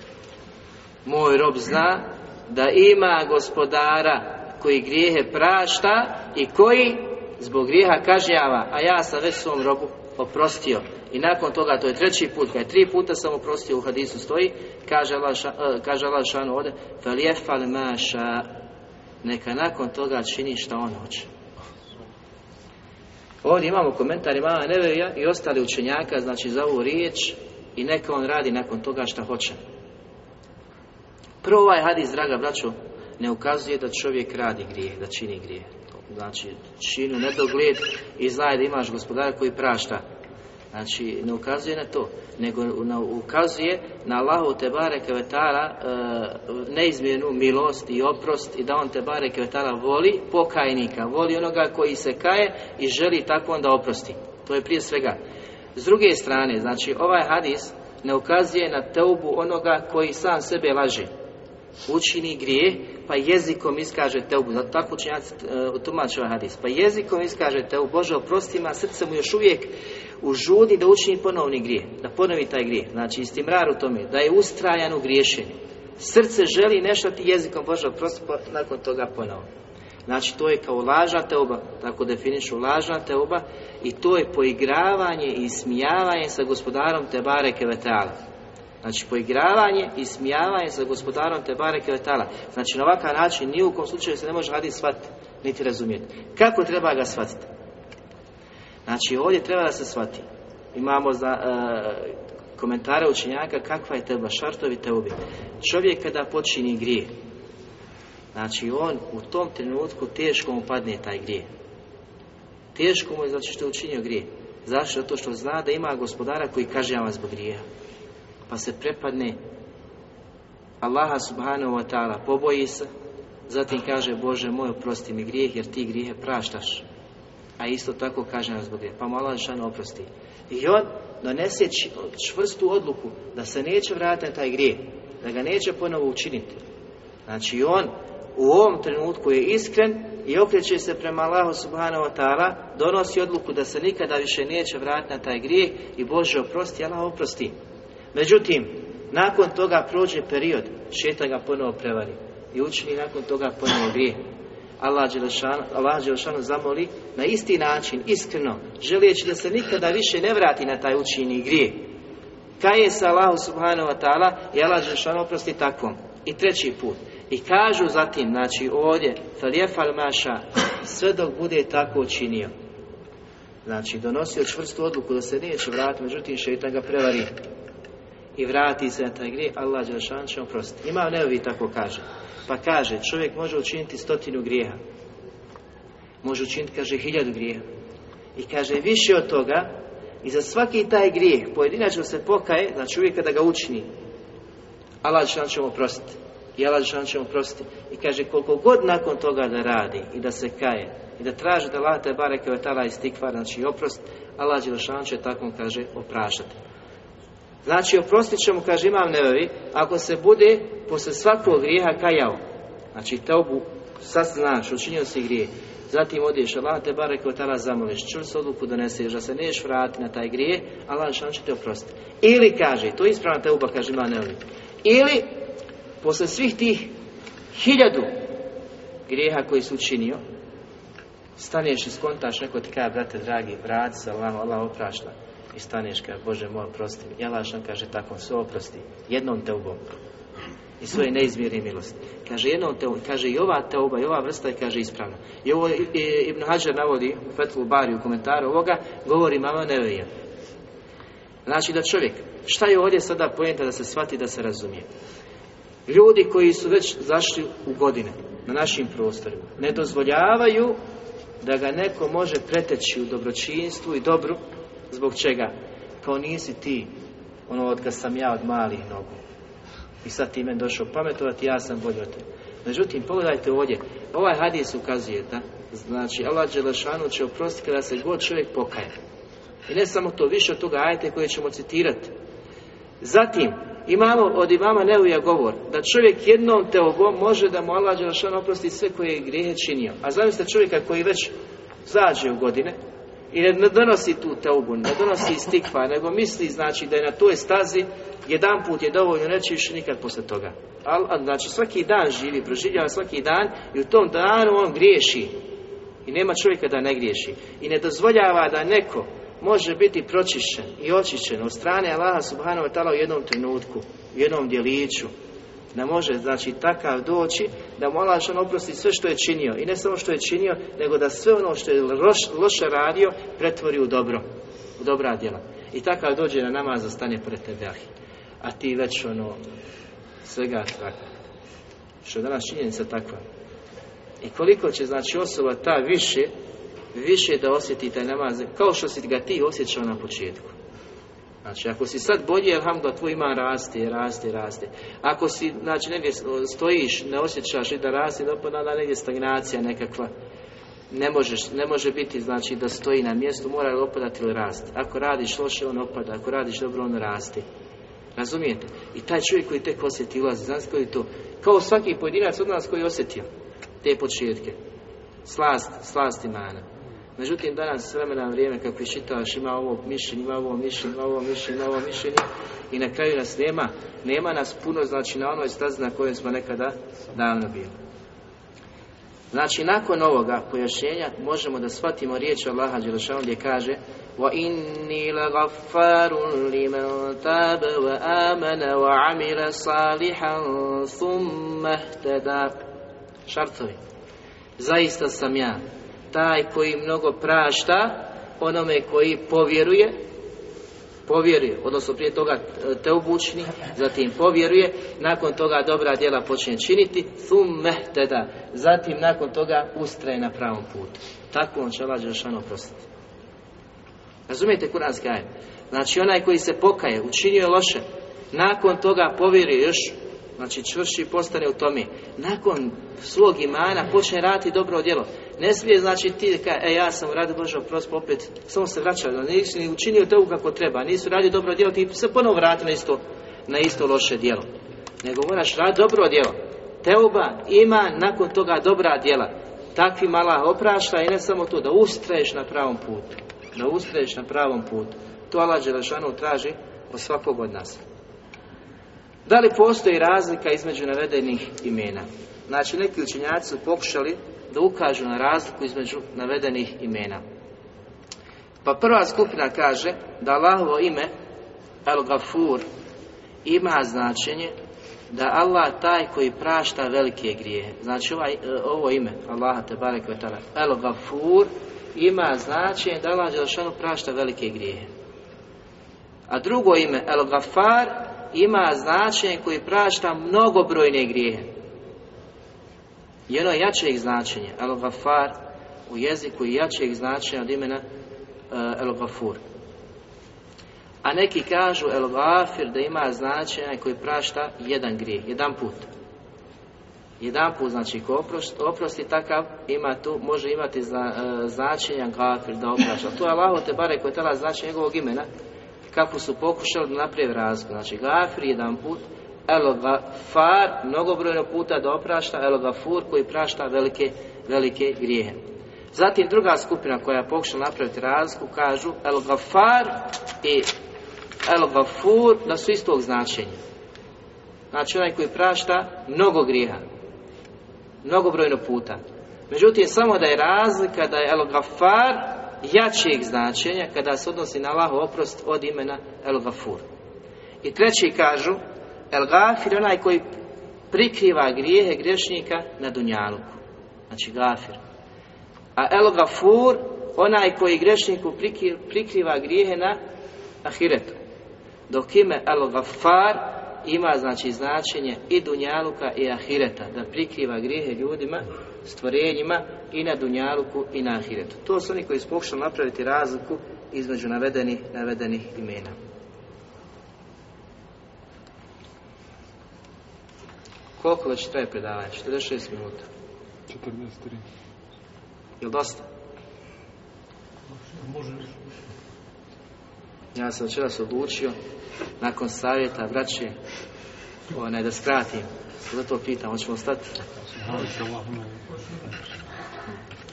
Moj rob zna da ima gospodara koji grijehe prašta i koji zbog grijeha kažnjava, a ja sam već svom robu oprostio. I nakon toga, to je treći put, kada je tri puta sam oprostio u hadisu stoji, kaže Allah, ša, uh, kaže Allah šanu ovdje, فَلْيَفَلْ maša neka nakon toga čini šta on hoće. Ovdje imamo komentar imama Nevevija i ostali učenjaka, znači za ovu riječ i neka on radi nakon toga šta hoće. Prvo ovaj hadis, draga braćo, ne ukazuje da čovjek radi grijeh, da čini grijeh. Znači, činu nedogled i zna da imaš gospodara koji prašta. Znači, ne ukazuje na to, nego ukazuje na Allahu te bare e, neizmjernu milost i oprost i da on te bare voli pokajnika, voli onoga koji se kaje i želi tako onda oprosti. To je prije svega. S druge strane, znači, ovaj hadis ne ukazuje na teubu onoga koji sam sebe laže učini grije, pa jezikom iskaže teubu. Zato tako učenjaci uh, tumače ovaj hadis. Pa jezikom iskaže teubu. Bože, oprosti ima, srce mu još uvijek u žudi da učini ponovni grije. Da ponovi taj grije. Znači, istimrar u tome. Da je ustrajan u griješenju. Srce želi nešto jezikom Bože, oprosti, pa nakon toga ponovo. Znači, to je kao lažna teuba, tako definišu lažna teuba, i to je poigravanje i smijavanje sa gospodarom Tebare Kevetala. Znači poigravanje i smijavanje sa gospodarom Tebare Kevetala. Znači na ovakav način ni u kom slučaju se ne može raditi shvatiti, niti razumjeti. Kako treba ga shvatiti? Znači ovdje treba da se shvati. Imamo za, e, komentare učenjaka kakva je teba, šartovi teubi. Čovjek kada počini grije, znači on u tom trenutku teško mu padne taj grije. Teško mu je znači što je učinio grije. Zašto? Zato što zna da ima gospodara koji kaže vam zbog grijeha pa se prepadne. Allaha subhanahu wa ta'ala poboji se zatim kaže Bože moj oprosti mi grijeh jer ti grijehe praštaš. A isto tako kaže nam zbog grijeha. Pa mu Allah oprosti. I on donese čvrstu odluku da se neće vratiti taj grijeh da ga neće ponovo učiniti. Znači on u ovom trenutku je iskren i okreće se prema Allahu subhanahu wa ta'ala donosi odluku da se nikada više neće vratiti na taj grijeh i Bože oprosti, Allah oprosti Međutim, nakon toga prođe period, šeta ga ponovo prevari i učini nakon toga ponovo grije. Allah Đelešanu, zamoli na isti način, iskreno, želijeći da se nikada više ne vrati na taj učini grije. Kaje se Allahu subhanahu wa ta'ala i Allah Đelešanu oprosti takvom. I treći put. I kažu zatim, znači ovdje, falijefal maša, sve dok bude tako učinio. Znači, donosio čvrstu odluku da se neće vratiti, međutim šeitan ga prevari i vrati se na taj grijeh, Allah Đelšan će oprostiti. Ima neovi tako kaže. Pa kaže, čovjek može učiniti stotinu grijeha. Može učiniti, kaže, hiljadu grijeha. I kaže, više od toga, i za svaki taj grijeh, pojedinačno se pokaje, znači uvijek kada ga učini, Allah Đelšan će oprostiti. I Allah Đelšan će oprostiti. I kaže, koliko god nakon toga da radi i da se kaje, i da traži da te bareke vetala istikvar, znači oprost, Allah Đelšan će takvom, kaže, opraštati. Znači, oprostit ćemo, kaže Imam Nevevi, ako se bude posle svakog grijeha kajao. Znači, teobu sad znaš, učinio si grije. Zatim odeš, Allah te bare kao tada zamoliš, čvrst odluku doneseš, da se neš vrati na taj grije, Allah šan će te oprostiti. Ili kaže, to je ispravna teuba, kaže Imam Nevevi. Ili, posle svih tih hiljadu grijeha koji su učinio, staneš i skontaš, neko ti kaže, brate dragi, vrati se, Allah, Allah oprašta i staneš kaže, Bože moj, oprosti mi. Jalašan kaže, tako, sve oprosti. Jednom teubom. I svoje neizmjerne milosti. Kaže, jednom teubom. Kaže, i ova teuba, i ova vrsta je, kaže, ispravna. I ovo i, i, Ibn Hajar navodi u Fetlu Bari u komentaru ovoga, govori mama nevija. Znači da čovjek, šta je ovdje sada pojenta da se shvati, da se razumije? Ljudi koji su već zašli u godine na našim prostorima, ne dozvoljavaju da ga neko može preteći u dobročinstvu i dobru Zbog čega? Kao nisi ti, ono od kad sam ja od malih nogu. I sad ti meni došao pametovati, ja sam bolji od tebe. Međutim, pogledajte ovdje, ovaj hadis ukazuje da, znači, Allah Đelešanu će oprostiti kada se god čovjek pokaje. I ne samo to, više od toga ajte koje ćemo citirati. Zatim, imamo od imama Neuja govor, da čovjek jednom teobom može da mu Allah Đelešanu oprosti sve koje je grijehe činio. A zamislite čovjeka koji već zađe u godine, I ne donosi tu teubu, ne donosi stikva, nego misli znači da je na toj stazi jedan put je dovoljno, neće više nikad posle toga. Al, znači svaki dan živi, proživljava svaki dan i u tom danu on griješi. I nema čovjeka da ne griješi. I ne dozvoljava da neko može biti pročišćen i očišćen od strane Allaha subhanahu wa ta'ala u jednom trenutku, u jednom djeliću. Da može, znači, takav doći, da mu Allah on oprosti sve što je činio. I ne samo što je činio, nego da sve ono što je loše radio, pretvori u dobro, u dobra djela. I takav dođe na namaz, stane pred tebe, a ti već ono, svega tako. Što je danas činjenica takva. I koliko će, znači, osoba ta više više da osjeti taj namaz, kao što si ga ti osjećao na početku. Znači, ako si sad bolji, alhamdulillah, tvoj ima raste, raste, raste. Ako si, znači, negdje stojiš, ne osjećaš i da raste, da negdje stagnacija nekakva. Ne, možeš, ne može biti, znači, da stoji na mjestu, mora opadati ili rasti. Ako radiš loše, on opada, ako radiš dobro, on raste. Razumijete? I taj čovjek koji tek osjeti, ulazi, znači koji to, kao svaki pojedinac od nas koji je osjetio te početke. Slast, slast imana. Međutim, danas s vremena vrijeme kako iščitavaš ima ovo mišljenje, ima ovo mišljenje, ima ovo mišljenje, ima ovo mišljenje i na kraju nas nema, nema nas puno znači na onoj stazi na kojoj smo nekada davno bili. Znači, nakon ovoga pojašnjenja možemo da shvatimo riječ Allaha Đelešanu gdje kaže وَإِنِّي لَغَفَّارٌ لِمَنْ تَابَ وَآمَنَ وَعَمِلَ صَالِحًا ثُمَّ اهْتَدَى Šartovi. Zaista sam ja taj koji mnogo prašta onome koji povjeruje povjeruje, odnosno prije toga e, te obučni, zatim povjeruje, nakon toga dobra djela počne činiti, thum mehteda, zatim nakon toga ustraje na pravom putu. Tako on će Allah Đelšanu prostiti. Razumijete kuranski ajet? Znači onaj koji se pokaje, učinio loše, nakon toga povjeruje još Znači čvrši postane u tome. Nakon svog imana počne raditi dobro djelo. Ne smije znači ti ka, e ja sam radio Bože oprost opet, samo se vraća, nisi ni učinio to kako treba, nisi radio dobro djelo, ti se ponovo vrati na isto, na isto loše djelo. Nego moraš raditi dobro djelo. Teuba ima nakon toga dobra djela. Takvi mala oprašta i ne samo to, da ustraješ na pravom putu. Da ustraješ na pravom putu. To Allah Đelešanu traži od svakog od nas. Da li postoji razlika između navedenih imena? Znači, neki učenjaci su pokušali da ukažu na razliku između navedenih imena. Pa prva skupina kaže da Allahovo ime El Gafur ima značenje da Allah taj koji prašta velike grijehe. Znači ovaj, e, ovo ime Allaha te barek El Gafur ima značenje da Allah Đelšanu prašta velike grijehe. A drugo ime El Gafar ima značenje koji prašta mnogobrojne grijehe. I ono jačeg značenja, El Gafar, u jeziku jačeg značenja od imena El Gafur. A neki kažu El Gafir da ima značenje koji prašta jedan grijeh, jedan put. Jedan put, znači ko oprosti, oprosti takav, ima tu, može imati uh, značenja Gafir da oprašta. To je Allah te bare koji tela značenje njegovog imena, kako su pokušali da naprave razliku. Znači, gafir jedan put, el gafar, mnogobrojno puta da oprašta, el gafur koji prašta velike, velike grijehe. Zatim druga skupina koja je pokušala napraviti razliku kažu el gafar i el gafur da su istog značenja. Znači onaj koji prašta mnogo grijeha. Mnogobrojno puta. Međutim, samo da je razlika da je el gafar jačeg značenja kada se odnosi na Allahu oprost od imena El Gafur. I treći kažu El Gafir onaj koji prikriva grijehe grešnika na Dunjaluku. Znači Gafir. A El Gafur onaj koji grešniku prikriva grijehe na Ahiretu. Dok ime El Gafar ima znači značenje i Dunjaluka i Ahireta. Da prikriva grijehe ljudima stvorenjima i na Dunjaluku i na Ahiretu. To su oni koji su pokušali napraviti razliku između navedenih, navedenih imena. Koliko već traje predavanje? 46 minuta. 43. Je dosta? Može Ja sam večeras odlučio, nakon savjeta, braće, onaj, da skratim. Zato pitam, hoćemo stati?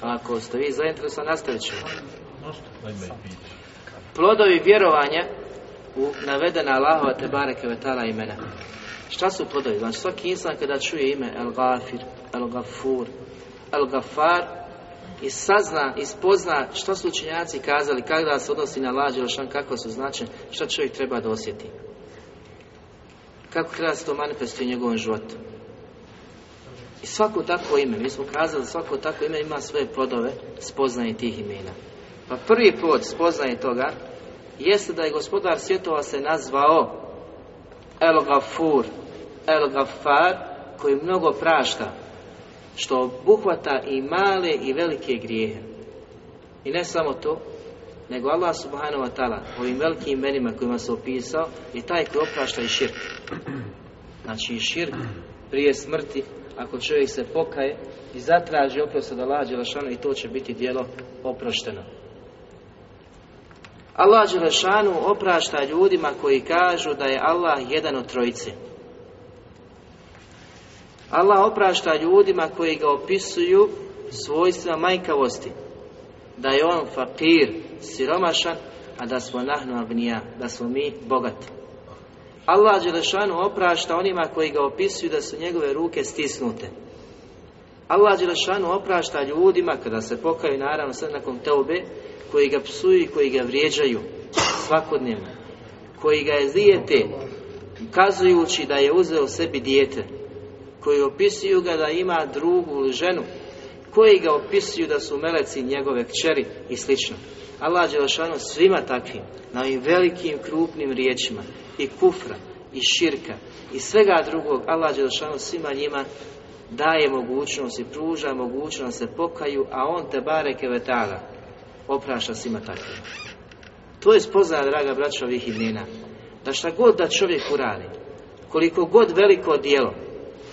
Ako ste vi zainteresovani, nastavit ćemo. Plodovi vjerovanja u navedena Allahova te bareke vetala imena. Šta su plodovi? Znači svaki insan kada čuje ime El Gafir, El Gafur, El Gafar i sazna, i spozna šta su učenjaci kazali, kada se odnosi na lađe, kako su značajne, šta čovjek treba da osjeti. Kako treba se to manifestuje u njegovom životu. I svako takvo ime, mi smo kazali svako takvo ime ima svoje plodove spoznaje tih imena. Pa prvi plod spoznaje toga jeste da je gospodar svjetova se nazvao El Gafur, El Gafar, koji mnogo prašta, što obuhvata i male i velike grijehe. I ne samo to, nego Allah subhanahu wa ta'ala ovim velikim imenima kojima se opisao je taj koji oprašta i širk. Znači i širk prije smrti ako čovjek se pokaje i zatraži oprost da lađe Đelešanu i to će biti dijelo oprošteno. Allah Đelešanu oprašta ljudima koji kažu da je Allah jedan od trojice. Allah oprašta ljudima koji ga opisuju svojstvima majkavosti. Da je on fakir, siromašan, a da smo nahnu abnija, da smo mi bogati. Allah Đelešanu oprašta onima koji ga opisuju da su njegove ruke stisnute. Allah Đelešanu oprašta ljudima kada se pokaju naravno sad nakon teube koji ga psuju i koji ga vrijeđaju svakodnevno koji ga je zijete kazujući da je uzeo sebi dijete koji opisuju ga da ima drugu ženu koji ga opisuju da su meleci njegove kćeri i slično. Allah Đelešanu svima takvim, na ovim velikim krupnim riječima i kufra i širka i svega drugog Allah Đelešanu svima njima daje mogućnost i pruža mogućnost da se pokaju, a on te bareke vetala oprašta svima takvim. To je spoznaja, draga braća, ovih imena. Da šta god da čovjek uradi, koliko god veliko djelo,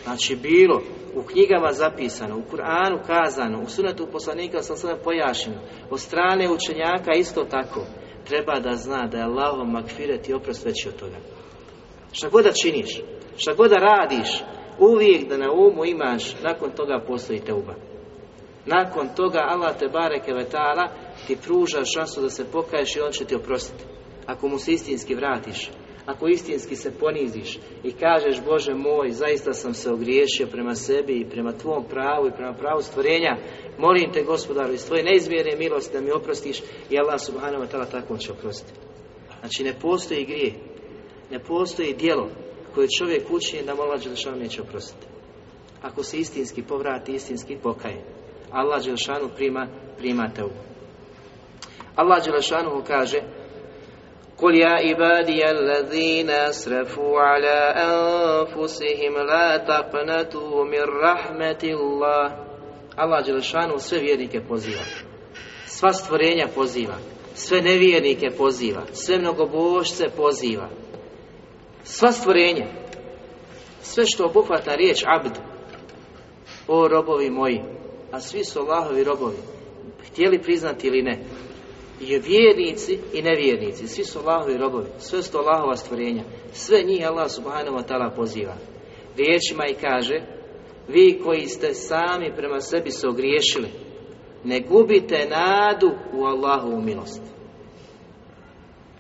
znači bilo u knjigama zapisano, u Kur'anu kazano, u sunetu poslanika sam sada pojašnjeno, od strane učenjaka isto tako, treba da zna da je Allahom makfiret i oprost veći od toga. Šta god da činiš, šta god da radiš, uvijek da na umu imaš, nakon toga postoji teuba. Nakon toga Allah te bareke vetala ti pruža šansu da se pokaješ i on će ti oprostiti. Ako mu se istinski vratiš, ako istinski se poniziš i kažeš Bože moj, zaista sam se ogriješio prema sebi i prema tvom pravu i prema pravu stvorenja, molim te gospodaru iz tvoje neizmjerne milosti da mi oprostiš i Allah subhanahu wa ta'ala tako će oprostiti. Znači ne postoji grije, ne postoji djelo koje čovjek učini da mola Đelšanu neće oprostiti. Ako se istinski povrati, istinski pokaje. Allah Đelšanu prima, prima te Allah Đelšanu kaže قل يا عبادي الذين أسرفوا على أنفسهم لا تقنطوا من رحمة الله Allah Đelešanu sve vjernike poziva. Sva stvorenja poziva. Sve nevjernike poziva. Sve mnogobožce poziva. Sva stvorenja. Sve što obuhvata riječ abd. O robovi moji. A svi su Allahovi robovi. Htjeli priznati ili ne I vjernici i nevjernici, svi su Allahovi robovi, sve su Allahova stvorenja, sve njih Allah subhanahu wa ta'ala poziva. Riječima i kaže, vi koji ste sami prema sebi se ogriješili, ne gubite nadu u Allahovu milost.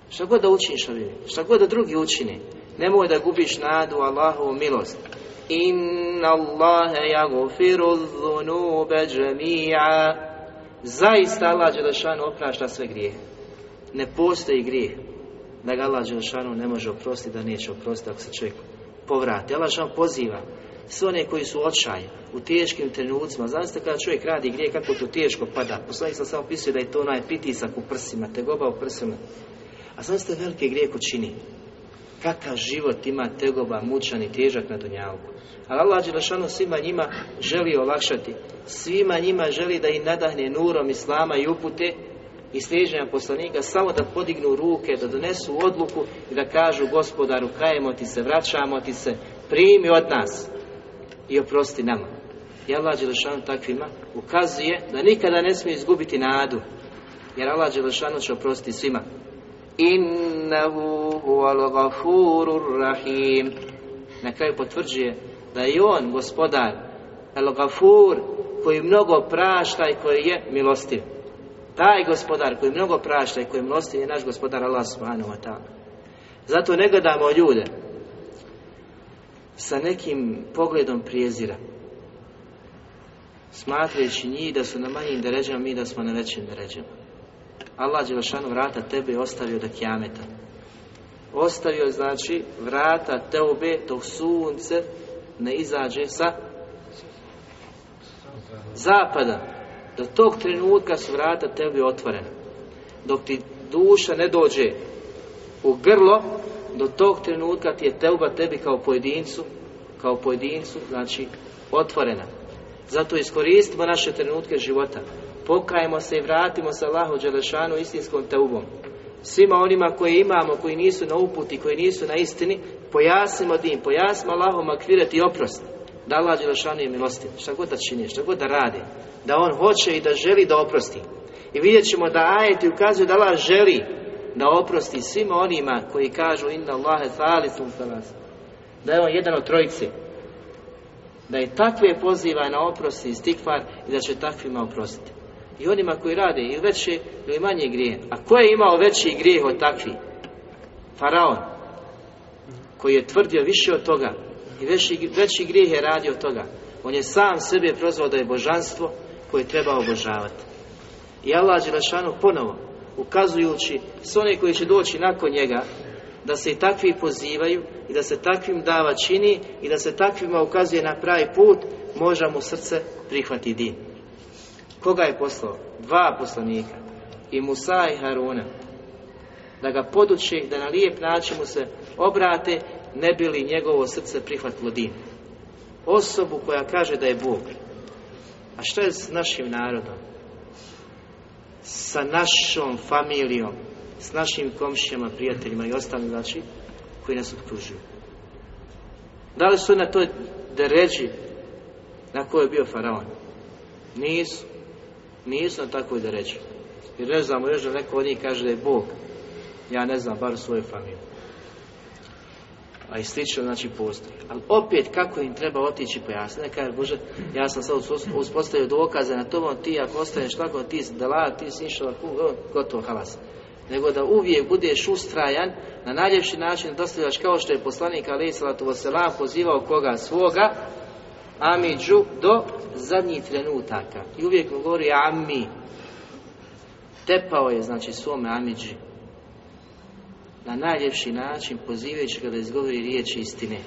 Šta god da učiniš šta god da drugi učine, nemoj da gubiš nadu u Allahovu milost. Inna Allahe jagofiru dhunube džemija Zaista Allah Đelešanu oprašta sve grijehe. Ne postoji grijeh da ga Allah Đelešanu ne može oprostiti, da neće oprostiti ako se čovjek povrati. Allah Đelešanu poziva sve one koji su očaj u teškim trenucima. Znate kada čovjek radi grije kako to teško pada. Poslanik sam samo opisuje da je to onaj pritisak u prsima, tegoba u prsima. A znate velike grije ko čini. Kakav život ima tegoba, mučan i težak na dunjalku. Ali Allah Đelešanu svima njima želi olakšati. Svima njima želi da im nadahne nurom Islama i upute i slijeđenja poslanika samo da podignu ruke, da donesu odluku i da kažu gospodaru kajemo ti se, vraćamo ti se, primi od nas i oprosti nama. I Allah Đelešanu takvima ukazuje da nikada ne smije izgubiti nadu. Jer Allah Đelešanu će oprostiti svima. Innahu huwal ghafurur rahim. Na kraju potvrđuje da je on gospodar El Gafur koji mnogo prašta i koji je milostiv. Taj gospodar koji mnogo prašta i koji milosti je naš gospodar Allah subhanahu wa ta'ala. Zato ne gledamo ljude sa nekim pogledom prijezira. Smatrajući njih da su na manjim deređama, mi da smo na većim deređama. Allah Đelešanu vrata tebe je ostavio do kjameta. Ostavio znači vrata teube dok sunce ne izađe sa zapada. Do tog trenutka su vrata tebi otvorena. Dok ti duša ne dođe u grlo, do tog trenutka ti je teuba tebi kao pojedincu, kao pojedincu, znači otvorena. Zato iskoristimo naše trenutke života. Pokajemo se i vratimo se Allahu Đelešanu istinskom teubom. Svima onima koji imamo, koji nisu na uputi, koji nisu na istini, pojasnimo din, pojasnimo Allahom akviret i oprost. Da Allah Đelešanu je milostiv. Šta god da čini, šta god da radi. Da On hoće i da želi da oprosti. I vidjet ćemo da ajeti ukazuju da Allah želi da oprosti svima onima koji kažu inna Allahe thalitum thalas. Da je on jedan od trojice. Da je takve poziva na oprosti i stikvar i da će takvima oprostiti. I onima koji rade i veće ili manje grije. A ko je imao veći grijeh od takvih? Faraon. Koji je tvrdio više od toga. I veći, veći grijeh je radio od toga. On je sam sebe prozvao da je božanstvo koje treba obožavati. I Allah Đelešanu ponovo ukazujući s one koji će doći nakon njega da se i takvi pozivaju i da se takvim dava čini i da se takvima ukazuje na pravi put može mu srce prihvati din. Koga je poslao? Dva poslanika. I Musa i Haruna. Da ga poduči, da na lijep način mu se obrate, ne bi li njegovo srce prihvatilo din. Osobu koja kaže da je Bog. A što je s našim narodom? Sa našom familijom, s našim komšijama, prijateljima i ostalim, znači, koji nas okružuju. Da li su na toj deređi na kojoj je bio faraon? Nisu. Nisu na takvoj deređi. Jer ne znamo još da neko od njih kaže da je Bog. Ja ne znam, bar u svojoj familiji. A i slično, znači, postoji. Ali opet, kako im treba otići pojasniti? Ne kaže, Bože, ja sam sad uspostavio dokaze na tobom, ti ako ostaneš tako, ti si dala, ti si išao, gotovo, halas. Nego da uvijek budeš ustrajan, na najljepši način dostavljaš kao što je poslanik alaih salatu wasalam pozivao koga svoga, Amidžu do zadnjih trenutaka. I uvijek govori Ami. Tepao je, znači, svome Amidži. Na najljepši način pozivajući ga da izgovori riječi istine.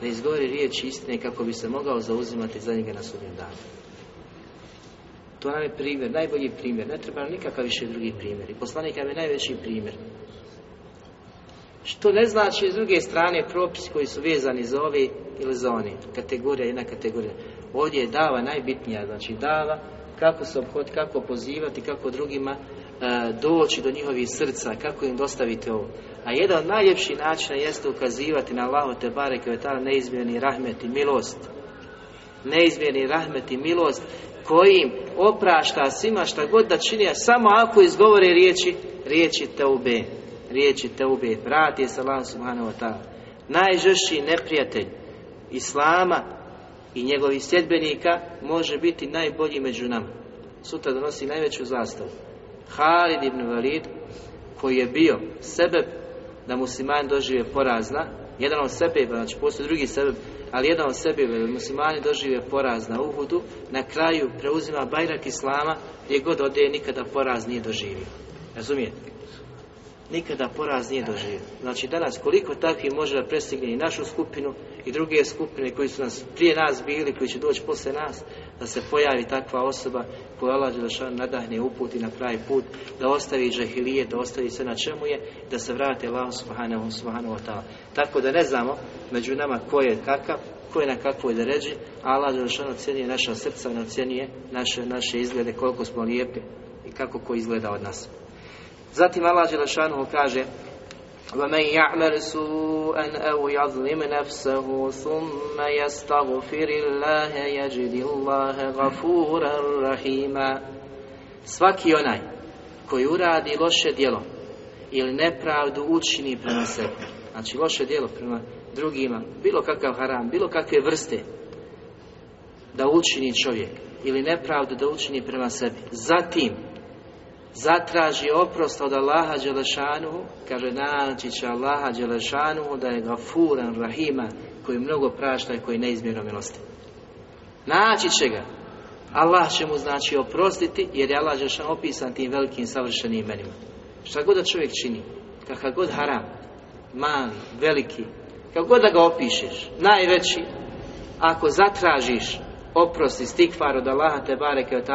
Da izgovori riječi istine kako bi se mogao zauzimati za njega na sudnjem danu. To nam je primjer, najbolji primjer. Ne treba nam nikakav više drugi primjer. I poslanik nam je najveći primjer. Što ne znači s druge strane propisi koji su vezani za ove ili za one. Kategorija, jedna kategorija. Ovdje je dava najbitnija, znači dava kako se obhoditi, kako pozivati, kako drugima e, doći do njihovih srca, kako im dostaviti ovo. A jedan od najljepših načina jeste ukazivati na Allahu te bareke ve ta'ala neizmjerni rahmet i milost. Neizmjerni rahmet i milost kojim oprašta svima šta god da čini, samo ako izgovore riječi, riječi teube, riječi teube, vrati se Allah subhanahu wa ta'ala. Najžešći neprijatelj Islama i njegovih sljedbenika može biti najbolji među nama. Sutra donosi najveću zastavu. Halid ibn Walid, koji je bio sebe da musliman dožive porazna, jedan od sebe, znači postoji drugi sebe, ali jedan od sebe, muslimani dožive poraz na Uhudu, na kraju preuzima bajrak Islama, gdje god ode nikada poraz nije doživio. Razumijete? Nikada poraz nije doživio. Znači danas koliko takvih može da prestigne i našu skupinu i druge skupine koji su nas prije nas bili, koji će doći posle nas, da se pojavi takva osoba koja Allah Đelešan nadahne uputi na pravi put, da ostavi džahilije, da ostavi sve na čemu je, da se vrati Allah subhanahu, subhanahu wa. Tako da ne znamo među nama ko je kakav, ko je na kakvoj deređi, a Allah Đelešan ocjenjuje naša srca, ne ocjenjuje naše, naše izglede, koliko smo lijepi i kako ko izgleda od nas. Zatim Allah Đelešanu kaže ومن يعمل سوءا أو يظلم نفسه ثم يستغفر الله يجد الله غفورا رحيما Svaki onaj koji uradi loše djelo ili nepravdu učini prema sebi, znači loše djelo prema drugima, bilo kakav haram, bilo kakve vrste da učini čovjek ili nepravdu da učini prema sebi. Zatim zatraži oprost od Allaha Đelešanuhu, kaže naći će Allaha Đelešanuhu da je gafuran rahima, koji mnogo prašta i koji neizmjerno milosti. Naći će ga. Allah će mu znači oprostiti jer je Allah Đelešan opisan tim velikim savršenim imenima. Šta god da čovjek čini, kakav god haram, mali, veliki, kako god da ga opišeš, najveći, ako zatražiš oprost i stikfar od Allaha te bareke od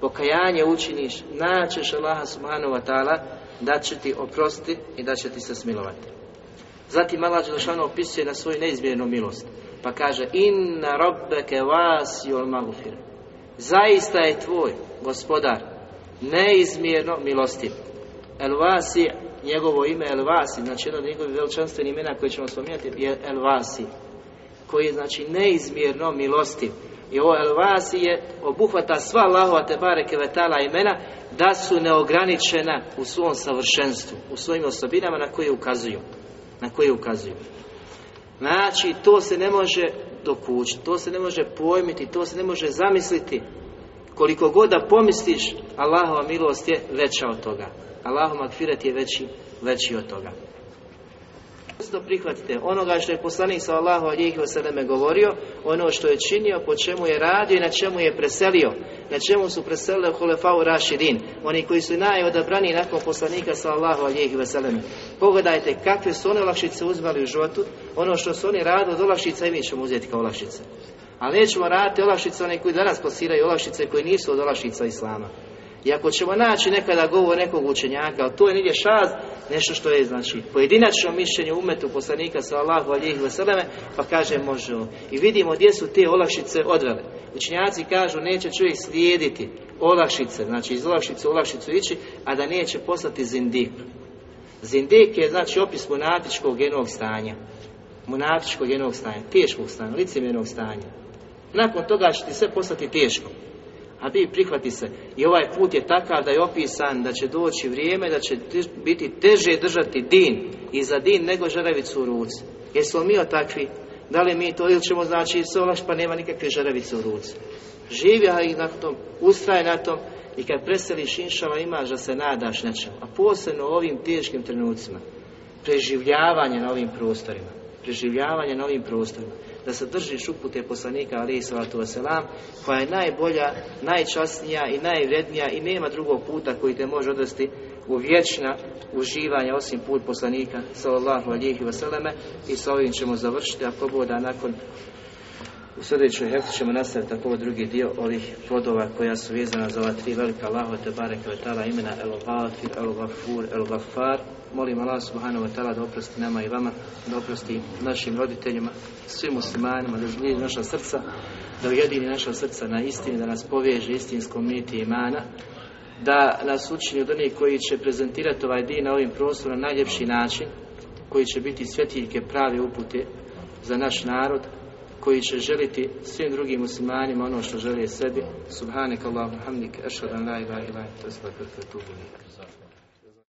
pokajanje učiniš, naćeš Allaha subhanahu wa ta'ala da će ti oprostiti i da će ti se smilovati. Zatim Allah Đelešanu opisuje na svoju neizmjernu milost. Pa kaže Inna rabbeke vas magufir. Zaista je tvoj gospodar neizmjerno milostiv. El vasi, njegovo ime El vasi, znači jedno od njegovih veličanstvenih imena koje ćemo spomenuti je El vasi, koji je znači neizmjerno milostiv. I ovo El vasi je obuhvata sva Allahova te bareke vetala imena da su neograničena u svom savršenstvu, u svojim osobinama na koje ukazuju. Na koje ukazuju. Znači, to se ne može dokućiti, to se ne može pojmiti, to se ne može zamisliti. Koliko god da pomisliš, Allahova milost je veća od toga. Allahov makfiret je veći, veći od toga. Isto prihvatite onoga što je poslanik Allahu alijih vseleme govorio, ono što je činio, po čemu je radio i na čemu je preselio, na čemu su preselili Hulefau Rašidin, oni koji su najodabrani nakon poslanika sa Allahu alijih vseleme. Pogledajte kakve su one olakšice uzmali u životu, ono što su oni radili od olakšica i mi ćemo uzeti kao olakšice. Ali nećemo raditi olakšice one koji danas plasiraju olakšice koji nisu od olakšica Islama. I ako ćemo naći nekada govor nekog učenjaka, ali to je negdje šaz, nešto što je znači pojedinačno mišljenje umetu poslanika sa Allahu alijih vseleme, pa kaže možemo. I vidimo gdje su te olakšice odvele. Učenjaci kažu neće čovjek slijediti olakšice, znači iz olakšice u olakšicu ići, a da neće poslati zindik. Zindik je znači opis monatičkog jednog stanja. Monatičkog jednog stanja, teškog stanja, licemjernog stanja. Nakon toga će ti sve poslati teško. A bi prihvati se. I ovaj put je takav da je opisan da će doći vrijeme da će biti teže držati din i za din nego žaravicu u ruci. Jesmo mi o takvi? Da li mi to ili ćemo znači se pa nema nikakve žaravice u ruci. Živi i na tom, ustraje na tom i kad preseliš inšala imaš da se nadaš nečem. A posebno u ovim teškim trenucima. Preživljavanje na ovim prostorima. Preživljavanje na ovim prostorima da se držiš upute poslanika alaihi salatu wasalam, koja je najbolja, najčasnija i najvrednija i nema drugog puta koji te može odvesti u vječna uživanja osim put poslanika sallallahu alihi wasalame i sa ovim ćemo završiti ako boda nakon u sljedećoj heftu ćemo nastaviti tako drugi dio ovih plodova koja su vezana za ova tri velika Allahu te bareke imena El Ghafir, El Ghafur, El Ghafar Molim Allah subhanahu wa ta'ala da oprosti nama i vama, da oprosti našim roditeljima, svim muslimanima, da ujedini naša srca, da ujedini naša srca na istini, da nas poveže istinskom miti imana, da nas učini od onih koji će prezentirati ovaj din na ovim prostorom na najljepši način, koji će biti svjetiljke prave upute za naš narod, koji će želiti svim drugim muslimanima ono što želi sebi. Subhanak Allahum hamdik, ašhadan la ilaha ila, to je